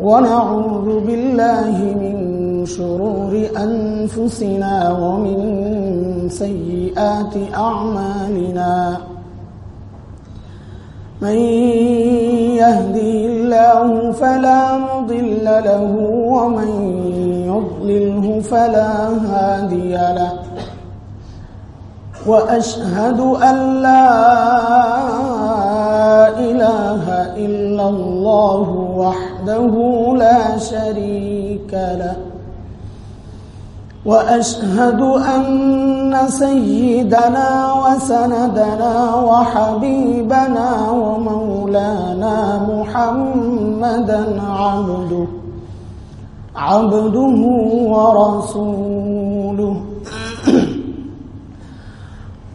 ونعوذ بالله من شرور أنفسنا ومن سيئات أعمالنا. من يهدي الله فلا مضل له ومن يضلله فلا هادي له. وأشهد أن لا إله إلا الله وحده لا شريك له. وأشهد أن سيدنا وسندنا وحبيبنا ومولانا محمدا عبده عبده ورسوله.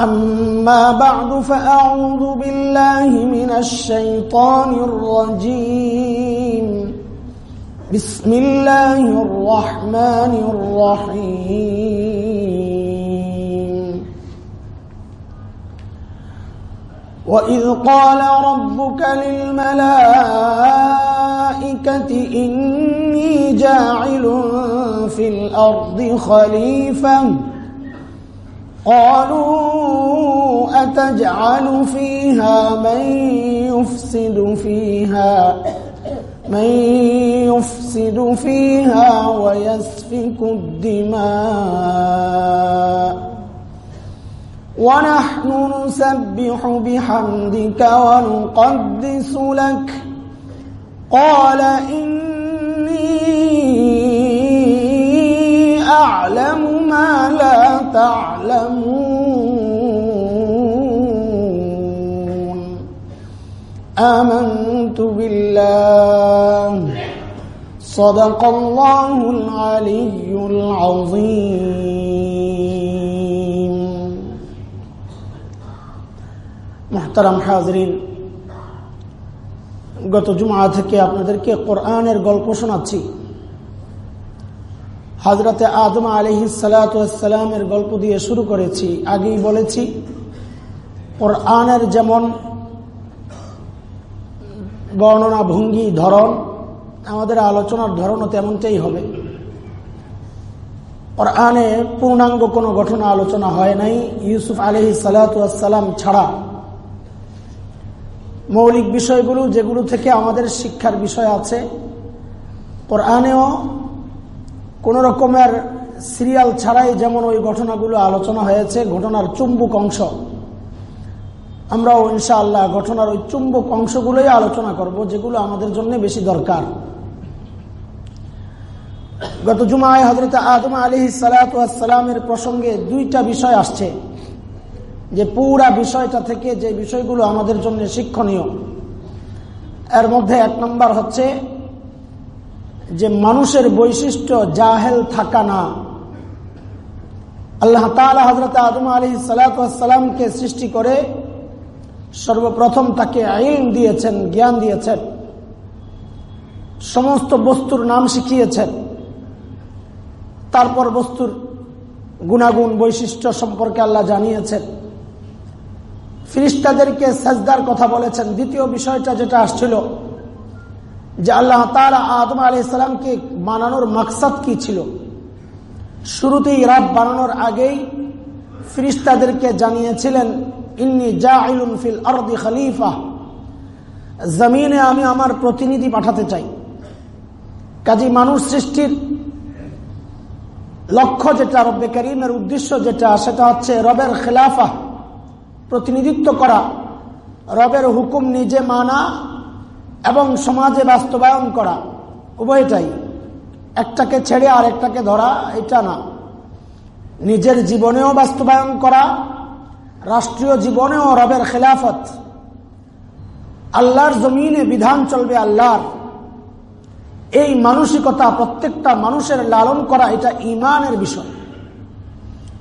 أما بعد فأعوذ بالله من الشيطان الرجيم. بسم الله الرحمن الرحيم. وإذ قال ربك للملائكة إني جاعل في الأرض خليفة قالوا أتجعل فيها من يفسد فيها من يفسد فيها ويسفك الدماء. ونحن نسبح بحمدك ونقدس لك. قال إني أعلم ما لا تعلمون آمنت بالله صدق الله العلي العظيم محترم حاضرين গত জুমা থেকে আপনাদেরকে কোরআনের গল্প শোনাচ্ছি হাজরতে আদম আলহি সালাতামের গল্প দিয়ে শুরু করেছি। আগেই বলেছি, কোরআনের যেমন বর্ণনা ভঙ্গি ধরন, আমাদের আলোচনার ধরনও তেমনটাই হবে। কোরআনে পূর্ণাঙ্গ কোনো ঘটনা আলোচনা হয় নাই। ইউসুফ আলহি সালাতাম ছাড়া। মৌলিক বিষয়গুলো যেগুলো থেকে আমাদের শিক্ষার বিষয় আছে, কোরআনেও কোন রকমের সিরিয়াল ছাড়াই যেমন ওই ঘটনাগুলো আলোচনা হয়েছে, ঘটনার চুম্বক অংশ। আমরাও ইনশাআল্লাহ ঘটনার ওই চুম্বক অংশগুলোই আলোচনা করব, যেগুলো আমাদের জন্য বেশি দরকার। গত জুমায় হজরত আদম আলী সালাতামের প্রসঙ্গে দুইটা বিষয় আসছে, যে পুরা বিষয়টা থেকে যে বিষয়গুলো আমাদের জন্য শিক্ষণীয়। এর মধ্যে এক নম্বর হচ্ছে যে মানুষের বৈশিষ্ট্য জাহেল থাকা না। আল্লাহ তালা হজরত আদম আলী সালাতামকে সৃষ্টি করে সর্বপ্রথম তাকে আইন দিয়েছেন, জ্ঞান দিয়েছেন। সমস্ত বস্তুর নাম শিখিয়েছেন। তারপর বস্তুর গুণাগুণ, বৈশিষ্ট্য সম্পর্কে আল্লাহ জানিয়েছেন। ফিরিস্তাদেরকে সাজদার কথা বলেছেন। দ্বিতীয় বিষয়টা যেটা আসছিল যে আল্লাহ তালা আদম আলি ইসলামকে বানানোর মাকসাদ কি ছিল? শুরুতেই রাব বানানোর আগেই ফিরিস্তাদেরকে জানিয়েছিলেন, ইন্নি জাইলুন ফিল আরদি খলিফা। জমিনে আমি আমার প্রতিনিধি পাঠাতে চাই। কাজী মানুষ সৃষ্টির লক্ষ্য যেটা, রব্বে করিমের উদ্দেশ্য যেটা, সেটা হচ্ছে রবের খেলাফা, প্রতিনিধিত্ব করা। রবের হুকুম নিজে মানা এবং সমাজে বাস্তবায়ন করা, উভয়টাই। একটাকে ছেড়ে আর একটাকে ধরা, এটা না। নিজের জীবনেও বাস্তবায়ন করা, রাষ্ট্রীয় জীবনেও রবের খেলাফত। আল্লাহর জমিনে বিধান চলবে আল্লাহর। এই মানসিকতা প্রত্যেকটা মানুষের লালন করা, এটা ইমানের বিষয়।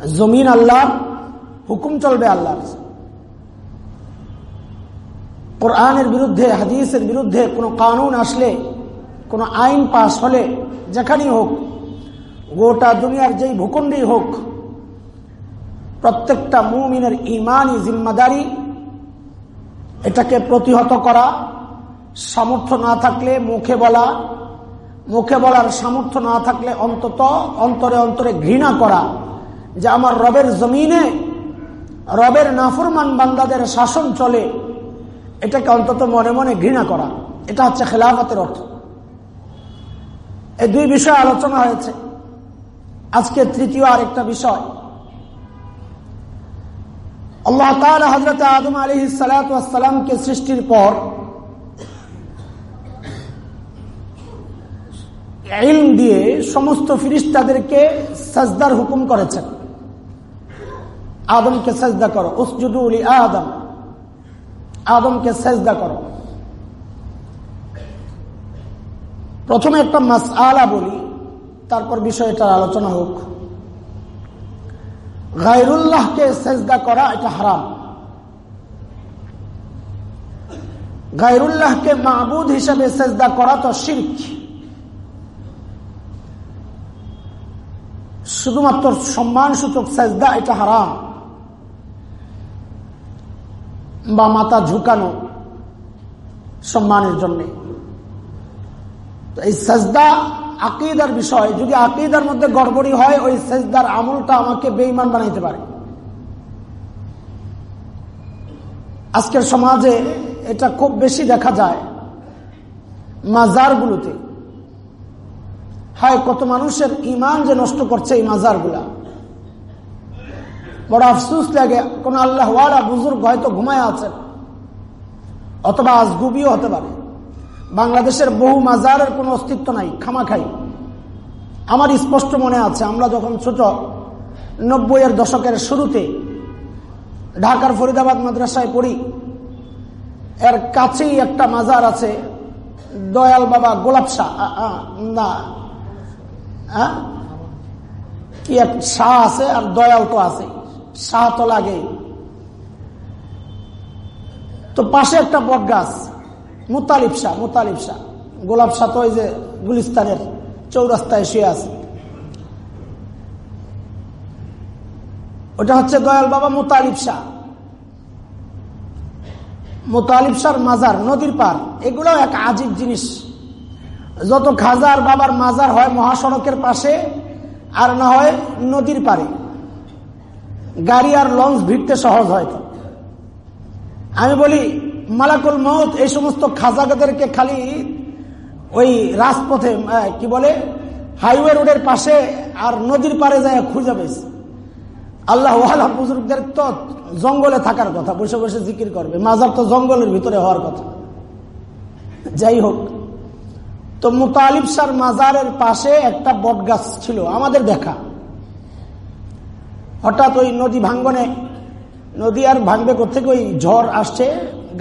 জমিন আল্লাহর, হুকুম চলবে আল্লাহর। কোরআনের বিরুদ্ধে, হাদিসের বিরুদ্ধে কোনো কানুন আসলে, কোনো আইন পাশ হলে, যেখানেই হোক, গোটা দুনিয়ার যেই ভূখণ্ডেই হোক, প্রত্যেকটা মুমিনের ইমানই জিম্মাদারি। এটাকে প্রতিহত করা, সামর্থ্য না থাকলে মুখে বলা, মুখে বলার সামর্থ্য না থাকলে অন্তত, অন্তরে অন্তরে ঘৃণা করা, যে আমার রবের জমিনে, রবের নাফরমান বান্দাদের শাসন চলে এটাকে অন্তত মনে মনে ঘৃণা করা। এটা হচ্ছে খেলাফতের অর্থ। এই দুই বিষয় আলোচনা হয়েছে। আজকে তৃতীয় আরেকটা বিষয়। আল্লাহ হজরত আদম আলী সালাতামকে সৃষ্টির পর দিয়ে সমস্ত ফিরিস্তাদেরকে সাজদার হুকুম করেছেন। আদমকে সাজদা করো। উসজুদুল আদম। আদমকে সেজদা করো। প্রথমে একটা মাস আলা বলি, তারপর বিষয়টার আলোচনা হোক। গায়রুল্লাহকে সেজদা করা এটা হারাম। গায়রুল্লাহকে মাহবুদ হিসাবে সেজদা করা তো শির্ক। শুধুমাত্র সম্মান সূচক সেজদা এটা হারাম। বা মাথা ঝুঁকানো সম্মানের জন্য। এই সেজদা আকিদার বিষয়, যদি আকিদার মধ্যে গড়বড়ি হয়, ওই সেজদার আমলটা আমাকে বেইমান বানাইতে পারে। আজকের সমাজে এটা খুব বেশি দেখা যায় মাজারগুলোতে। হয় কত মানুষের ইমান যে নষ্ট করছে এই মাজারগুলা। বড় আফসুস লাগে, কোন আল্লাহ বুজুর্গ হয়তো ঘুমায় আছেন। অথবা আজগুবিও হতে পারে। বাংলাদেশের বহু মাজারের কোনো অস্তিত্ব নাই, খামাখাই। আমার স্পষ্ট মনে আছে, আমরা যখন ছোট, নব্বইয়ের দশকের শুরুতে ঢাকার ফরিদাবাদ মাদ্রাসায় পড়ি, এর কাছেই একটা মাজার আছে, দয়াল বাবা গোলাপ শাহ না কি এক শাহ আছে আর দয়াল তো আছে। শাহ তো লাগে। তো পাশে একটা বট গাছ, মুতালিব শাহ মুতালিব শাহ। গোলাপ শাহ তো ওই যে গুলিস্তানের চৌরাস্তায় শুয়ে আছে। ওটা হচ্ছে দয়াল বাবা মুতালিব শাহ। মাজার, নদীর পার এগুলো এক আজীব জিনিস। যত খাজার বাবার মাজার হয় মহাসড়কের পাশে, আর না হয় নদীর পারে গাড়ি আর লঞ্চ ভিড়তে সহজ হয়তো আমি বলি, মালাকুল মত এই সমস্ত খাজাগাদেরকে খালি ওই রাজপথে কি বলে, হাইওয়ে রোডের পাশে আর নদীর পারে যায় খুঁজে পেয়েছে আল্লাহ বুজুর্গদের তো জঙ্গলে থাকার কথা, বসে বসে জিকির করবে। মাজার তো জঙ্গলের ভিতরে হওয়ার কথা। যাই হোক, তো মুতালিব সার মাজারের পাশে একটা বট গাছ ছিল, আমাদের দেখা। হঠাৎ ওই নদী ভাঙ্গনে, নদী আর ভাঙবে কোথেকে ওই ঝড় আসছে,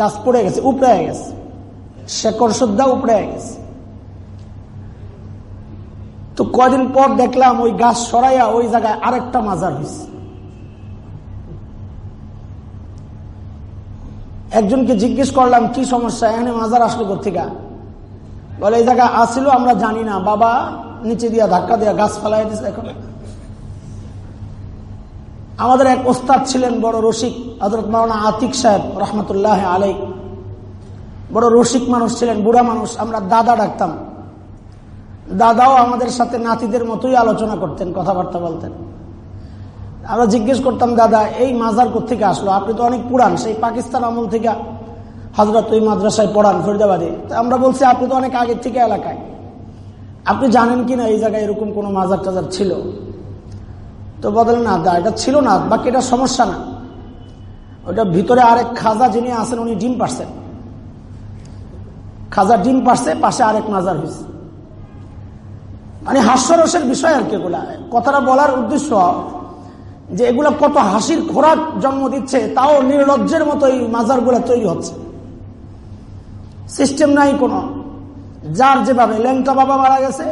গাছ পড়ে গেছে, উপড়ে গেছে। শেকড় সুদ্ধা উপড়ে গেছে। তো কদিন পর দেখলাম ওই গাছ সরাইয়া ওই জায়গায় আরেকটা মাজার হয়েছে একজনকে জিজ্ঞেস করলাম, কি সমস্যা? এখানে মাজার আসলো কোথেকা বলে, এই জায়গা আসছিল আমরা জানি না। বাবা নিচে দিয়া ধাক্কা দিয়া গাছ ফেলাই দিচ্ছে এখন। আমাদের এক ওস্তাদ ছিলেন বড় রসিক হজরত মাওলানা আতিক সাহেব, রহমতুল্লাহ আলাই বড় রসিক মানুষ ছিলেন, বুড়া মানুষ, আমরা দাদা ডাকতাম। দাদাও আমাদের সাথে নাতিদের মতোই আলোচনা করতেন, কথাবার্তা বলতেন। আমরা জিজ্ঞেস করতাম, দাদা, এই মাজার থেকে আসলো? আপনি তো অনেক পুরান, সেই পাকিস্তান আমল থেকে হজরত ওই মাদ্রাসায় পড়ান, ফরিদাবাদে। আমরা বলছি, আপনি তো অনেক আগের থেকে এলাকায়। আপনি জানেন কি না এই জায়গায় এরকম কোনো মাজার টাজার ছিল? তো বদলে না দা এটা ছিল না, বাকি এটা সমস্যা না। ওটা ভিতরে আরেক খাজা যিনি আছেন, উনি ডিম পারছেন খাজা ডিম পারছে, পাশে আরেক মাজার হয়েছে মানে হাস্যরসের বিষয় আর কি এগুলা। কথাটা বলার উদ্দেশ্য যে এগুলা কত হাসির খোরাক জন্ম দিচ্ছে, তাও নির্লজ্জের মতো এই মাজারগুলা তৈরি হচ্ছে। সিস্টেম নাই কোনো। যার যেভাবে, ল্যাংটা বাবা মারা গেছে,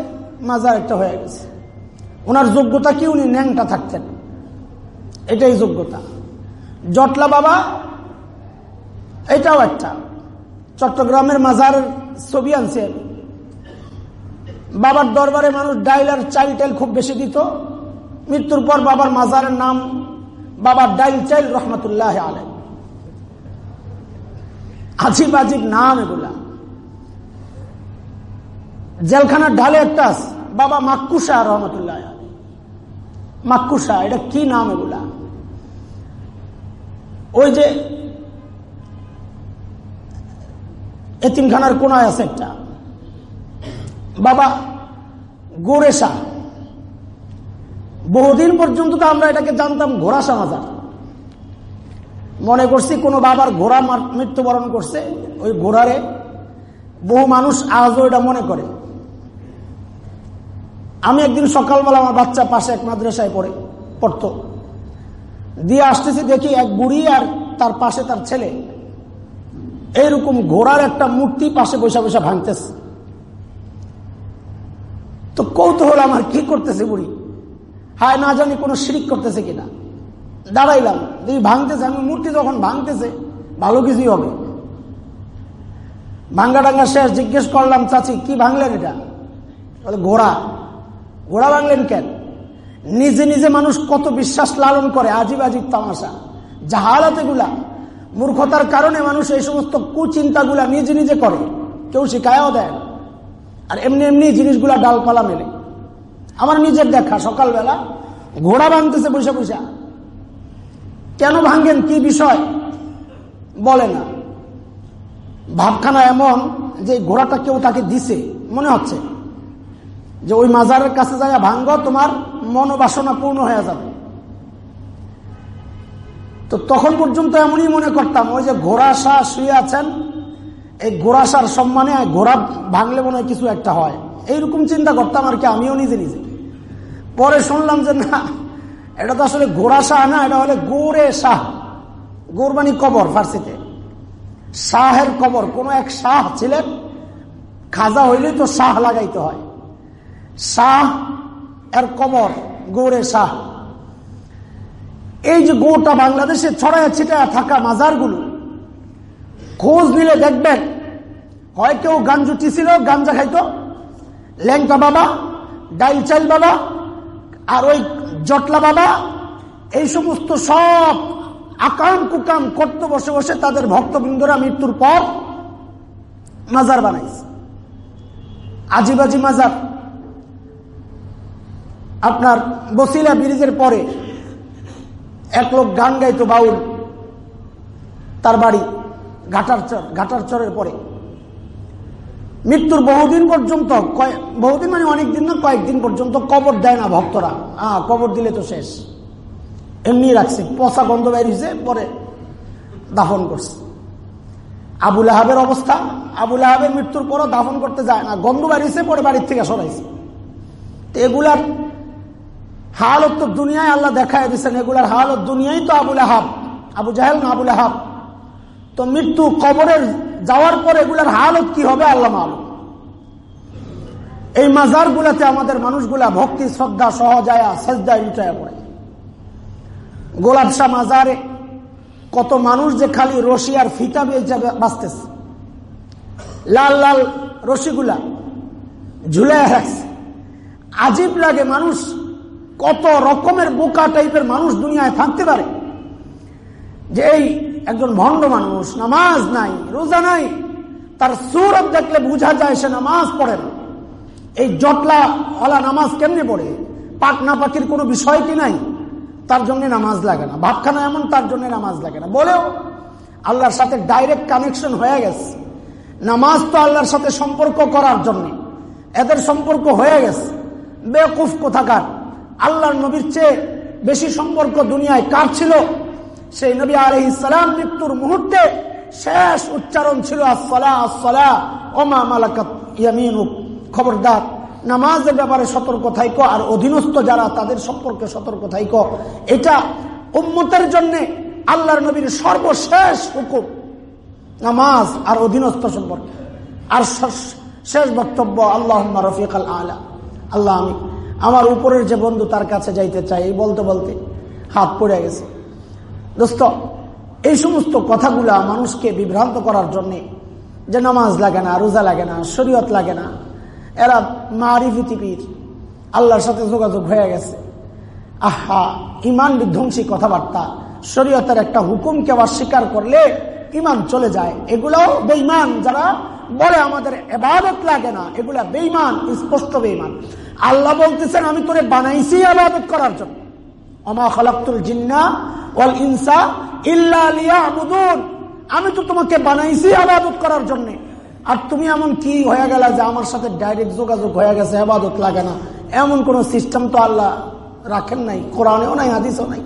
মাজার একটা হয়ে গেছে। ওনার যোগ্যতা কি উনি ন্যাংটা থাকতেন। এটাই যোগ্যতা। জটলা বাবা, এটাও একটা। চট্টগ্রামের মাজার ছবি আনছে। বাবার দরবারে মানুষ ডাইল আর চাইল টাইল খুব বেশি দিত। মৃত্যুর পর বাবার মাজারের নাম বাবার ডাইল চাইল রহমতুল্লাহ আলম আজিব আজিব নাম এগুলা। জেলখানার ঢালে একটা বাবা মাক্কুসা রহমতুল্লাহ মাক্কুসা এটা কি নাম এগুলা? ওই যে এতিমখানার কোনায় আছে একটা। বাবা গোরেশা বহুদিন পর্যন্ত তো আমরা এটাকে জানতাম ঘোড়াশা মাজার। মনে করছি কোনো বাবার ঘোড়া মৃত্যুবরণ করছে, ওই ঘোড়ারে বহু মানুষ আজও এটা মনে করে। আমি একদিন সকালবেলা আমার বাচ্চা পাশে এক মাদ্রাসায় পড়ে, পড়তো। দিয়ে আসতেছি দেখি এক বুড়ি আর তার পাশে তার ছেলে। এইরকম ঘোড়ার একটা মূর্তি পাশে বসে বসে ভাঙতেছে। তো কৌতূহল আমার কি করতেছে বুড়ি? হায় না জানি কোনো শিরিক করতেছে কিনা। দাঁড়াইলাম দেখি ভাঙতেছে, আমি মূর্তি যখন ভাঙতেছে, ভালো কিছুই হবে। ভাঙ্গা ডাঙ্গা শেষ, জিজ্ঞেস করলাম, চাচি, কি ভাঙলেন এটা? ঘোড়া। ঘোড়া ভাঙলেন কেন? নিজে নিজে মানুষ কত বিশ্বাস লালন করে, আজিব আজিব তামাশা। জাহালাত এগুলা মূর্খতার কারণে মানুষ এই সমস্ত কুচিন্তাগুলা নিজে নিজে করে, কেউ শিখায়ও দেয় আর এমনি এমনি জিনিসগুলা ডালপালা মেলে। আমার নিজের দেখা, সকালবেলা ঘোড়া ভাঙতেছে বসে বসে। কেন ভাঙ্গেন কি বিষয়? বলে না। ভাবখানা এমন যে ঘোড়াটা কেউ তাকে দিছে, মনে হচ্ছে। যে ওই মাজারের কাছে যায় ভাঙ্গ, তোমার মনোবাসনা পূর্ণ হয়ে যাবে। তো তখন পর্যন্ত এমনই মনে করতাম, ওই যে ঘোড়া শাহ শুয়ে আছেন, এই ঘোড়া শাহ সম্মানে ঘোড়া ভাঙলে মনে কিছু একটা হয়। এইরকম চিন্তা করতাম আর কি, আমিও নিজে নিজে। পরে শুনলাম যে না, এটা তো আসলে ঘোড়া শাহ না, এটা হলে গোরে শাহ গোরবানি কবর ফার্সিতে। শাহের কবর, কোন এক শাহ ছিলেন, খাজা হইলে তো শাহ লাগাইতে হয়। শাহ এর কবর গোরে শাহ এই যে গোটা বাংলাদেশে ছড়ায় ছিটায় থাকা মাজারগুলো, খোঁজ নিলে দেখবেন, হয় কেউ গাঞ্জুটি ছিল গাঞ্জা খাইতো, ল্যাংটা বাবা, ডাইল চাইল বাবা, আর ওই জটলা বাবা, এই সমস্ত সব আকাম কুকাম করতে বসে বসে তাদের ভক্তবৃন্দরা মৃত্যুর পর মাজার বানাইছে। আজিবাজি মাজার। আপনার বসিলা ব্রিজের পরে এক লোক গান গাইতো বাউল তার বাড়ি ঘাটার চর ঘাটার চরের পরে। মৃত্যুর বহুদিন পর্যন্ত বহুদিন মানে অনেকদিন না, কয়েকদিন পর্যন্ত কবর দেয় না ভক্তরা। হ্যাঁ কবর দিলে তো শেষ। এমনি রাখছে। পচা গন্ধ বেরিয়েছে পরে দাফন করছে। আবুল আহাবের অবস্থা। আবুল আহাবের মৃত্যুর পরও দাফন করতে যায় না। গন্ধ বেরিয়েছে পরে বাড়ির থেকে সরাইছে। এগুলার হালত তো দুনিয়ায় আল্লাহ দেখায় দিচ্ছেন এগুলার হালত দুনিয়ায় তো আবুল আহাব। আবু জাহেল না আবুল আহাব। তো মৃত্যু কবরের যাওয়ার পর এগুলার হালত কি হবে আল্লাহ মালুম। এই মাজার গুলাতে আমাদের মানুষগুলা ভক্তি, শ্রদ্ধা, সহজায়া সজ্জায় উঠায় পড়ে। গোলাপ শাহ মাজারে কত মানুষ যে খালি রশি আর ফিতা বেঁচে বাঁচতেছে। লাল লাল রশিগুলা ঝুলে আজীব লাগে মানুষ কত রকমের বোকা টাইপের মানুষ দুনিয়ায় থাকতে পারে? যে এই একজন ভণ্ড মানুষ, নামাজ নাই, রোজা নাই, তার সুরত দেখলে বোঝা যায় সে নামাজ পড়ে না। এই জটলা ওলা নামাজ কেমনে পড়ে? পাক না পাকির কোনো বিষয় কি নাই? তার জন্য নামাজ লাগে না। ভাবখানা এমন, তার জন্য নামাজ লাগে না। বলেও আল্লাহর সাথে ডাইরেক্ট কানেকশন হয়ে গেছে। নামাজ তো আল্লাহর সাথে সম্পর্ক করার জন্য। এদের সম্পর্ক হয়ে গেছে। বেকুফ কোথাকার? আল্লাহর নবীর চেয়ে বেশি সম্পর্ক দুনিয়ায় কার ছিল? সেই নবী আলহ ইসলাম মৃত্যুর মুহূর্তে শেষ উচ্চারণ ছিল আসলা আসলা ওমা মালাকাত খবরদার, নামাজের ব্যাপারে সতর্ক থাইক, আর অধীনস্থ যারা, তাদের সম্পর্কে সতর্ক থাইক। এটা উম্মতের জন্য আল্লাহর নবীর সর্বশেষ হুকুম, নামাজ আর অধীনস্থ সম্পর্কে। আর শেষ বক্তব্য আল্লাহ রফিক আল। আলা আল্লাহ আমি আমার উপরের যে বন্ধু তার কাছে যাইতে চাই এই বলতে বলতে হাত পড়ে গেছে। দোস্ত, এই সমস্ত কথাগুলা মানুষকে বিভ্রান্ত করার জন্যে যে নামাজ লাগে না, রোজা লাগে না, শরীয়ত লাগে না, এরা মারিফি টিপির আল্লাহর সাথে যোগাযোগ হয়ে গেছে। আহা, ইমান বিধ্বংসী কথাবার্তা, শরীয়তের একটা হুকুমকে স্বীকার করলে ইমান চলে যায়। এগুলাও বেইমান যারা বলে আমাদের এবাদত লাগে না, এগুলা বেইমান স্পষ্ট বেইমান আল্লাহ বলতেছেন, আমি তোরে বানাইছি আবাদত করার জন্য। অমা খালাক্তুল জিন্না ওয়াল ইনসা ইল্লা আমি তো তোমাকে বানাইছি আবাদত করার জন্য। আর তুমি এমন কি হয়ে গেল যে আমার সাথে ডাইরেক্ট যোগাযোগ হয়ে গেছে আবাদত লাগে না? এমন কোন সিস্টেম তো আল্লাহ রাখেন নাই, কোরআনেও নাই, হাদিসও নাই।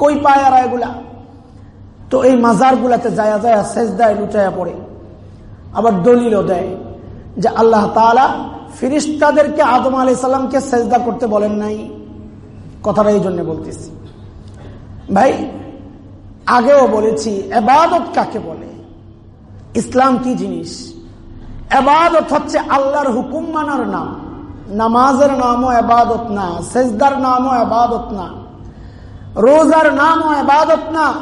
কই পায় আর এগুলা? তো এই মাজার গুলাতে যায় যায় শেষ দেয় লুটাইয়া পড়ে। আবার দলিলও দেয় যে আল্লাহ তালা ফিরিস্তাদেরকে আদম আলি সাল্লামকে সেজদা করতে বলেন নাই। কথাটা এই জন্য বলতেছি। ভাই, আগেও বলেছি, এবাদত কাকে বলে? ইসলাম কি জিনিস? এবাদত হচ্ছে আল্লাহর হুকুম মানার নাম। নামাজের নামও এবাদত না, সেজদার নামও এবাদত না, রোজার নামও এবাদত না।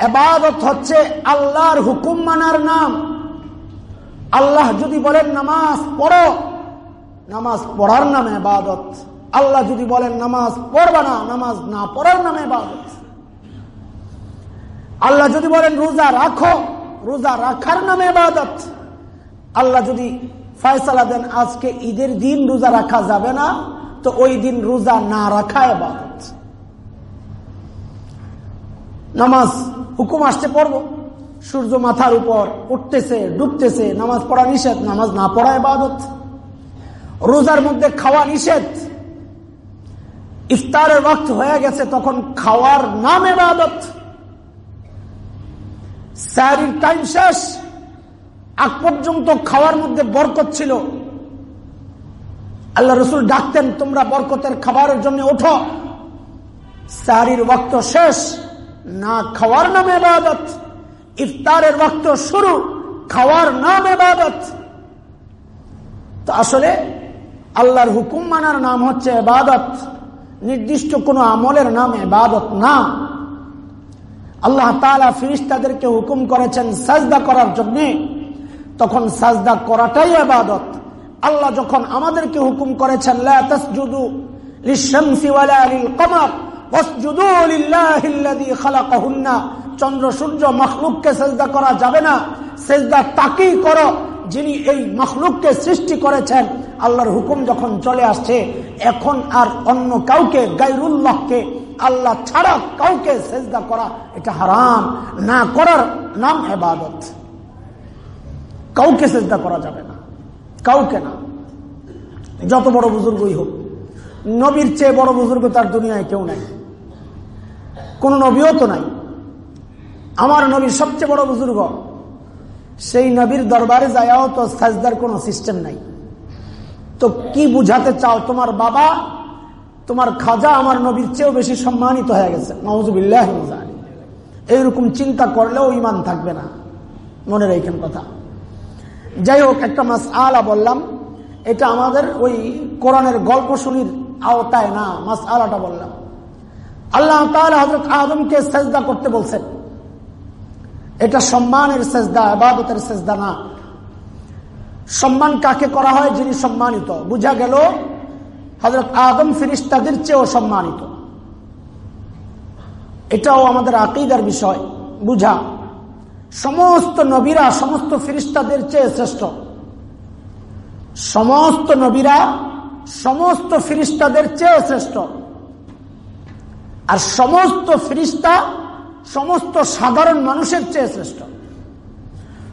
এবাদত হচ্ছে আল্লাহর হুকুম মানার নাম। আল্লাহ যদি বলেন নামাজ পড়ো, নামাজ পড়ার নামে এবাদত আল্লাহ যদি বলেন নামাজ পড়বা না, নামাজ না পড়ার নামে এবাদত আল্লাহ যদি বলেন রোজা রাখো, রোজা রাখার নামে এবাদত আল্লাহ যদি ফয়সালা দেন আজকে ঈদের দিন রোজা রাখা যাবে না, তো ওই দিন রোজা না রাখা এবাদত নামাজ হুকুম আসতে পড়ব। সূর্য মাথার উপর উঠতেছে, ডুবতেছে, নামাজ পড়া নিষেধ, নামাজ না পড়া এবাদত রোজার মধ্যে খাওয়া নিষেধ। ইফতারের ওয়াক্ত হয়ে গেছে, তখন খাওয়ার নাম এবাদত স্যারির টাইম শেষ, আগ পর্যন্ত খাওয়ার মধ্যে বরকত ছিল। আল্লাহ রসুল ডাকতেন, তোমরা বরকতের খাবারের জন্য ওঠো। স্যারির ওয়াক্ত শেষ, না খাওয়ার নাম এবাদত ইফতারের ওয়াক্ত শুরু, খাওয়ার নাম এবাদত তো আসলে আল্লাহর হুকুম মানার নাম হচ্ছে এবাদত নির্দিষ্ট কোনো আমলের নাম এবাদত না। আল্লাহ তালা ফিরিস্তাদেরকে হুকুম করেছেন সাজদা করার জন্য। তখন সাজদা করাটাই আবাদত আল্লাহ যখন আমাদেরকে হুকুম করেছেন চন্দ্র সূর্য মখলুককে সেজদা করা যাবে না। সেজদা তাকেই করো যিনি এই মখলুককে সৃষ্টি করেছেন। আল্লাহর হুকুম যখন চলে আসছে, এখন আর অন্য কাউকে গাইরুল্লাহকে আল্লাহ ছাড়া কাউকে সেজদা করা এটা হারাম। না করার নাম এবাদত কাউকে সেজদা করা যাবে না। কাউকে না। যত বড় বুজুর্গই হোক, নবীর চেয়ে বড় বুজুর্গ তার দুনিয়ায় কেউ নাই। কোন নবীও তো নাই। আমার নবীর সবচেয়ে বড় বুজুর্গ। সেই নবীর দরবারে যায়াও তো সাজদার কোনো সিস্টেম নাই। তো কি বুঝাতে চাও? তোমার বাবা, তোমার খাজা আমার নবীর চেয়েও বেশি সম্মানিত হয়ে গেছে। এইরকম চিন্তা করলেও ইমান থাকবে না। মনে রেখেন কথা। যাই হোক, একটা মাস আলা বললাম। এটা আমাদের ওই কোরআনের গল্প শুনির আওতায় না মাস আলাটা বললাম। আল্লাহ হজরত আদমকে সেজদা করতে বলছেন। এটা সম্মানের সেজদা আবাদতের সেজদা না। সম্মান কাকে করা হয়? যিনি সম্মানিত। বুঝা গেল হজরত আদম ফিরিস্তাদের চেয়েও সম্মানিত। এটাও আমাদের আকিদার বিষয়। বুঝা। সমস্ত নবীরা, সমস্ত ফিরিস্তাদের চেয়ে শ্রেষ্ঠ। সমস্ত নবীরা, সমস্ত ফিরিস্তাদের চেয়ে শ্রেষ্ঠ। আর সমস্ত ফিরিস্তা সমস্ত সাধারণ মানুষের চেয়ে শ্রেষ্ঠ।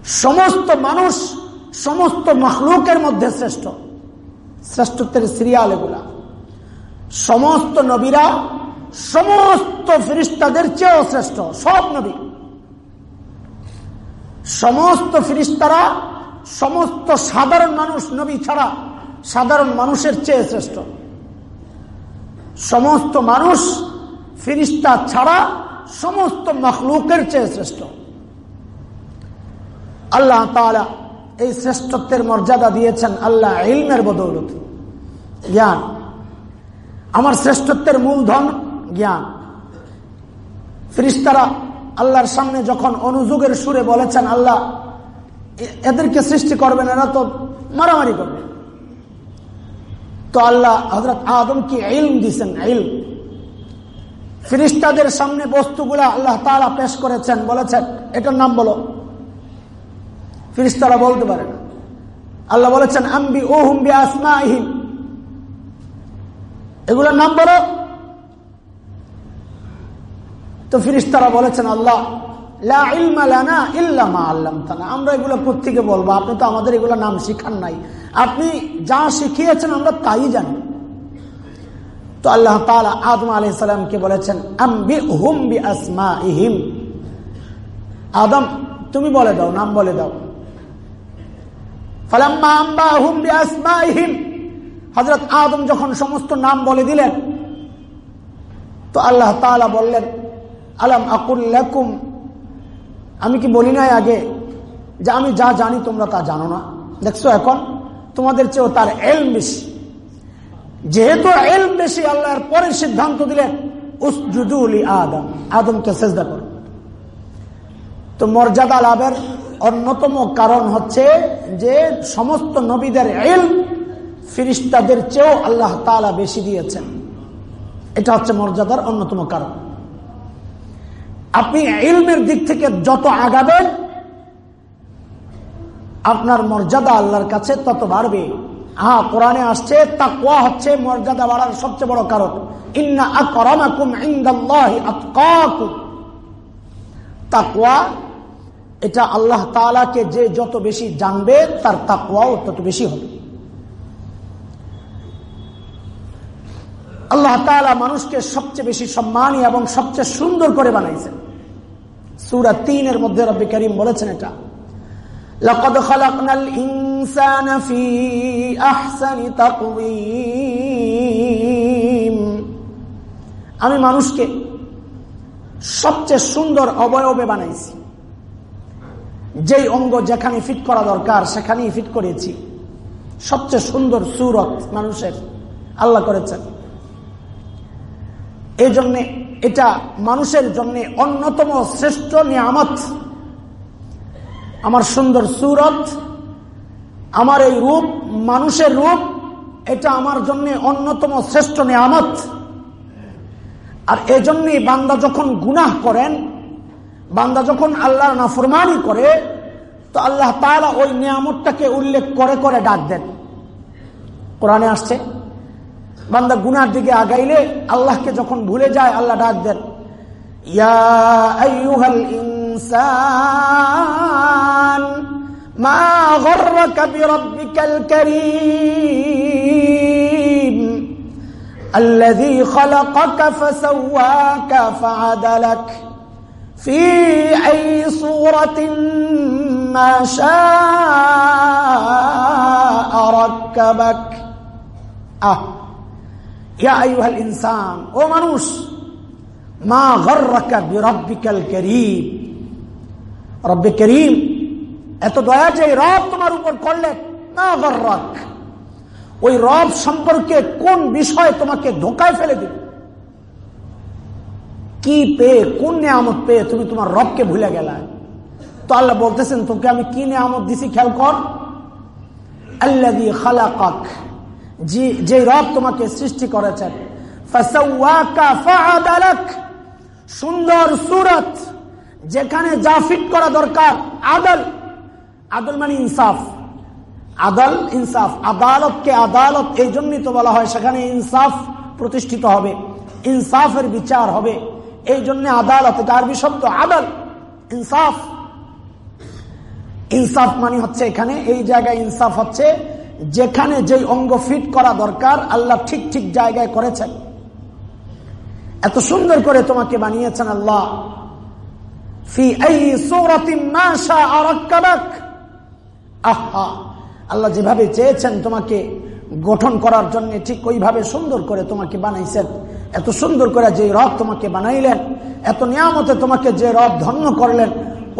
সমস্ত মানুষ সমস্ত মখলুকের মধ্যে শ্রেষ্ঠ। শ্রেষ্ঠত্বের সিরিয়াল এগুলা। সমস্ত নবীরা সমস্ত ফিরিস্তাদের চেয়েও শ্রেষ্ঠ, সব নবী। সমস্ত ফিরিস্তারা সমস্ত সাধারণ মানুষ নবী ছাড়া সাধারণ মানুষের চেয়ে শ্রেষ্ঠ। সমস্ত মানুষ ফিরিস্তা ছাড়া সমস্ত মখলুকের চেয়ে শ্রেষ্ঠ। আল্লাহ তালা এই শ্রেষ্ঠত্বের মর্যাদা দিয়েছেন আল্লাহ ইলমের বদৌলত। জ্ঞান। আমার শ্রেষ্ঠত্বের মূলধন জ্ঞান। ফিরিস্তারা আল্লাহর সামনে যখন অনুযোগের সুরে বলেছেন, আল্লাহ, এদেরকে সৃষ্টি করবেন, এরা তো মারামারি করবে। তো আল্লাহ হজরত আদমকে ইলম দিছেন? ইলম। ফিরিস্তাদের সামনে বস্তুগুলা আল্লাহ তালা পেশ করেছেন, বলেছেন। এটার নাম বলো। ফিরিস্তারা বলতে পারে না। আল্লাহ বলেছেন আম্বি ও হুম্বি আসমা আহিম এগুলোর নাম বলো। তো ফিরিস্তারা বলেছেন, আল্লাহ আমরা এগুলো বলব। আপনি তো আমাদের এগুলো নাম শিখান নাই। আপনি যা শিখিয়েছেন আমরা তাই জানি। তো আল্লাহ তালা আদম আলি সালামকে বলেছেন আদম, তুমি বলে দাও, নাম বলে দাও। হজরত আদম যখন সমস্ত নাম বলে দিলেন, তো আল্লাহ তালা বললেন, আলম আকুল্লাকুম আমি কি বলি নাই আগে যে আমি যা জানি তোমরা তা জানো না? দেখছ এখন? তোমাদের চেয়েও তার এল বেশি। যেহেতু এল বেশি আল্লাহর পরের সিদ্ধান্ত দিলেন আদম, আদমকে চেষ্টা করো। তো মর্যাদা লাভের অন্যতম কারণ হচ্ছে যে সমস্ত নবীদের এল ফিরিস্তাদের চেয়েও আল্লাহ তালা বেশি দিয়েছেন। এটা হচ্ছে মর্যাদার অন্যতম কারণ। আপনি ইলমের দিক থেকে যত আগাবেন, আপনার মর্যাদা আল্লাহর কাছে তত বাড়বে। হ্যাঁ কোরআনে আসছে তাকুয়া হচ্ছে মর্যাদা বাড়ার সবচেয়ে বড় কারণ। এটা আল্লাহ যে যত বেশি জানবে, তার তাকুয়াও তত বেশি হবে। আল্লাহ তাআলা মানুষকে সবচেয়ে বেশি সম্মানী এবং সবচেয়ে সুন্দর করে বানাইছেন। সুরা তিনের এর মধ্যে রব্বিকারিম বলেছেন এটা। লকদ খালাকাল ইন الإنسان في أحسن تقويم আমি মানুষকে সবচেয়ে সুন্দর অবয়বে বানাইছি যেই অঙ্গ যেখানে ফিট করা দরকার সেখানেই ফিট করেছি সবচেয়ে সুন্দর সুরত মানুষের আল্লাহ করেছেন এই জন্যে এটা মানুষের জন্য অন্যতম শ্রেষ্ঠ নিয়ামত আমার সুন্দর সুরত আমার এই রূপ, মানুষের রূপ, এটা আমার জন্য অন্যতম শ্রেষ্ঠ নিয়ামত। আর এজন্যই বান্দা যখন গুনাহ করেন, বান্দা যখন আল্লাহর নাফরমানি করে, তো আল্লাহ তালা ওই নিয়ামতটাকে উল্লেখ করে করে ডাক দেন। কোরআনে আসছে, বান্দা গুনার দিকে আগাইলে আল্লাহকে যখন ভুলে যায়, আল্লাহ ডাক দেন, ইয়া ইনসান ما غرك بربك الكريم الذي خلقك فسواك فعدلك في أي صورة ما شاء ركبك. آه. يا أيها الإنسان أو منوس ما غرك بربك الكريم؟ رب كريم. এত দয়া যে রব তোমার উপর করলেন না ওই রব সম্পর্কে কোন বিষয় তোমাকে ধোকায় ফেলে দিল? কি পেয়ে, কোন নিয়ামত পেয়ে তুমি তোমার রবকে ভুলে গেলা? তো আল্লাহ বলতেছেন, তোকে আমি কি নিয়ামত দিছি খেয়াল কর? যে রব তোমাকে সৃষ্টি করেছেন। সুন্দর সুরত, যেখানে যা ফিট করা দরকার, আদল। আদল মানে ইনসাফ। আদল, ইনসাফ। আদালতকে আদালত এই জন্যই তো বলা হয় সেখানে ইনসাফ প্রতিষ্ঠিত হবে, ইনসাফের বিচার হবে। এই জন্য আদালত এটা আরবি শব্দ আদল, ইনসাফ। ইনসাফ মানে হচ্ছে এখানে, এই জায়গায় ইনসাফ হচ্ছে যেখানে যেই অঙ্গ ফিট করা দরকার, আল্লাহ ঠিক ঠিক জায়গায় করেছেন। এত সুন্দর করে তোমাকে বানিয়েছেন আল্লাহ। ফি আহা, আল্লাহ যেভাবে চেয়েছেন তোমাকে গঠন করার জন্য, ঠিক ওইভাবে সুন্দর করে তোমাকে বানাইছেন। এত সুন্দর করে যে রব তোমাকে বানাইলেন, এত নিয়ামতে তোমাকে যে রব ধন্য করলেন,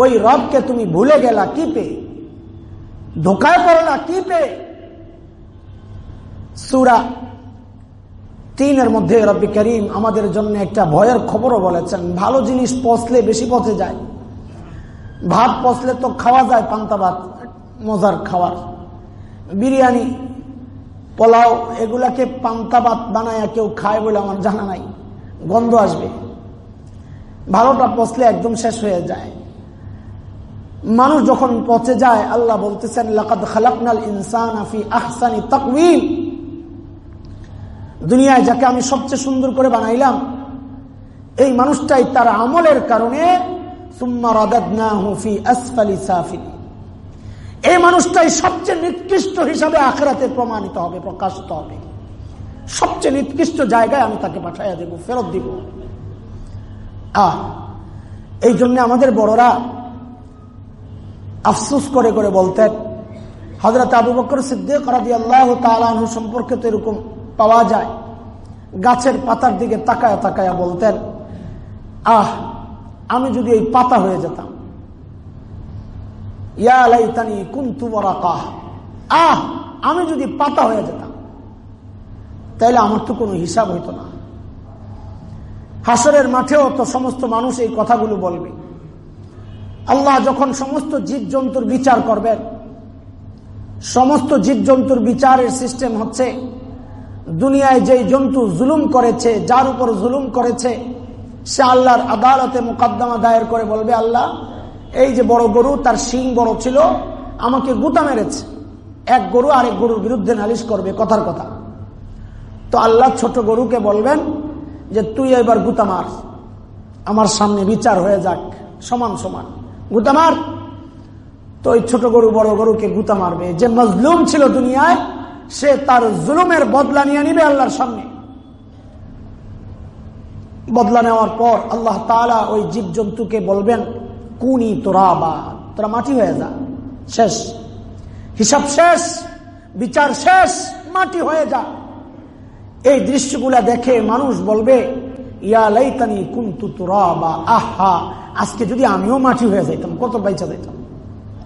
ওই রবকে তুমি ভুলে গেলা কি পে? ধোকায় পড়লা কি পে? সুরা তিনের মধ্যে রব্বি করিম আমাদের জন্য একটা ভয়ের খবরও বলেছেন, ভালো জিনিস পচলে বেশি পচে যায়। ভাত পচলে তো খাওয়া যায় পান্তা ভাত। মজার খাওয়ার বিরিয়ানি, পোলাও, এগুলাকে পান্তা ভাত বানায় কেউ খায় বলে আমার জানা নাই। গন্ধ আসবে। ভালোটা পচলে একদম শেষ হয়ে যায়। মানুষ যখন পচে যায়, আল্লাহ বলতেছেন, লাকাদ খালাকনাল ইনসান আফি আহসানি তাকওয়িম। দুনিয়ায় যাকে আমি সবচেয়ে সুন্দর করে বানাইলাম, এই মানুষটাই তার আমলের কারণে এই মানুষটাই সবচেয়ে নিকৃষ্ট হিসাবে আখরাতে প্রমাণিত হবে, প্রকাশিত হবে। সবচেয়ে নিকৃষ্ট জায়গায় আমি তাকে পাঠাইয়া দেব, ফেরত দিব। আহ এই জন্য আমাদের বড়রা আফসুস করে করে বলতেন হজরত আবু বকর সিদ্দিক আল্লাহ সম্পর্কে তো এরকম পাওয়া যায়। গাছের পাতার দিকে তাকায়া তাকায়া বলতেন, আহ, আমি যদি এই পাতা হয়ে যেতাম আমি যদি পাতা হয়ে যেতাম তাহলে আমার তো কোনো হিসাব হইতো না। হাসরের মাঠেও তো সমস্ত মানুষ এই কথাগুলো বলবে। আল্লাহ যখন সমস্ত জীবজন্তুর বিচার করবেন, সমস্ত জীবজন্তুর বিচারের সিস্টেম হচ্ছে, দুনিয়ায় যেই জন্তু জুলুম করেছে, যার উপর জুলুম করেছে, সে আল্লাহর আদালতে মোকদ্দমা দায়ের করে বলবে, আল্লাহ এই যে বড় গরু, তার শিং বড় ছিল, আমাকে গুতা মেরেছে। এক গরু আরেক গরুর বিরুদ্ধে নালিশ করবে, কথার কথা। তো আল্লাহ ছোট গরুকে বলবেন যে, তুই এবার গুতা মার। আমার সামনে বিচার হয়ে যাক, সমান সমান। গুতা মার। তো ওই ছোট গরু বড় গরুকে গুতা মারবে। যে মজলুম ছিল দুনিয়ায়, সে তার জুলুমের বদলা নিয়ে নিবে আল্লাহর সামনে। বদলা নেওয়ার পর আল্লাহ তালা ওই জীবজন্তুকে বলবেন কুনি তোরা বা, তোরা মাটি হয়ে যা, শেষ। হিসাব শেষ, বিচার শেষ, মাটি হয়ে যা। এই দৃশ্যগুলা দেখে মানুষ বলবে তোরা বা, আহা, আজকে যদি আমিও মাটি হয়ে যাইতাম, কত বাইচা যাইতাম।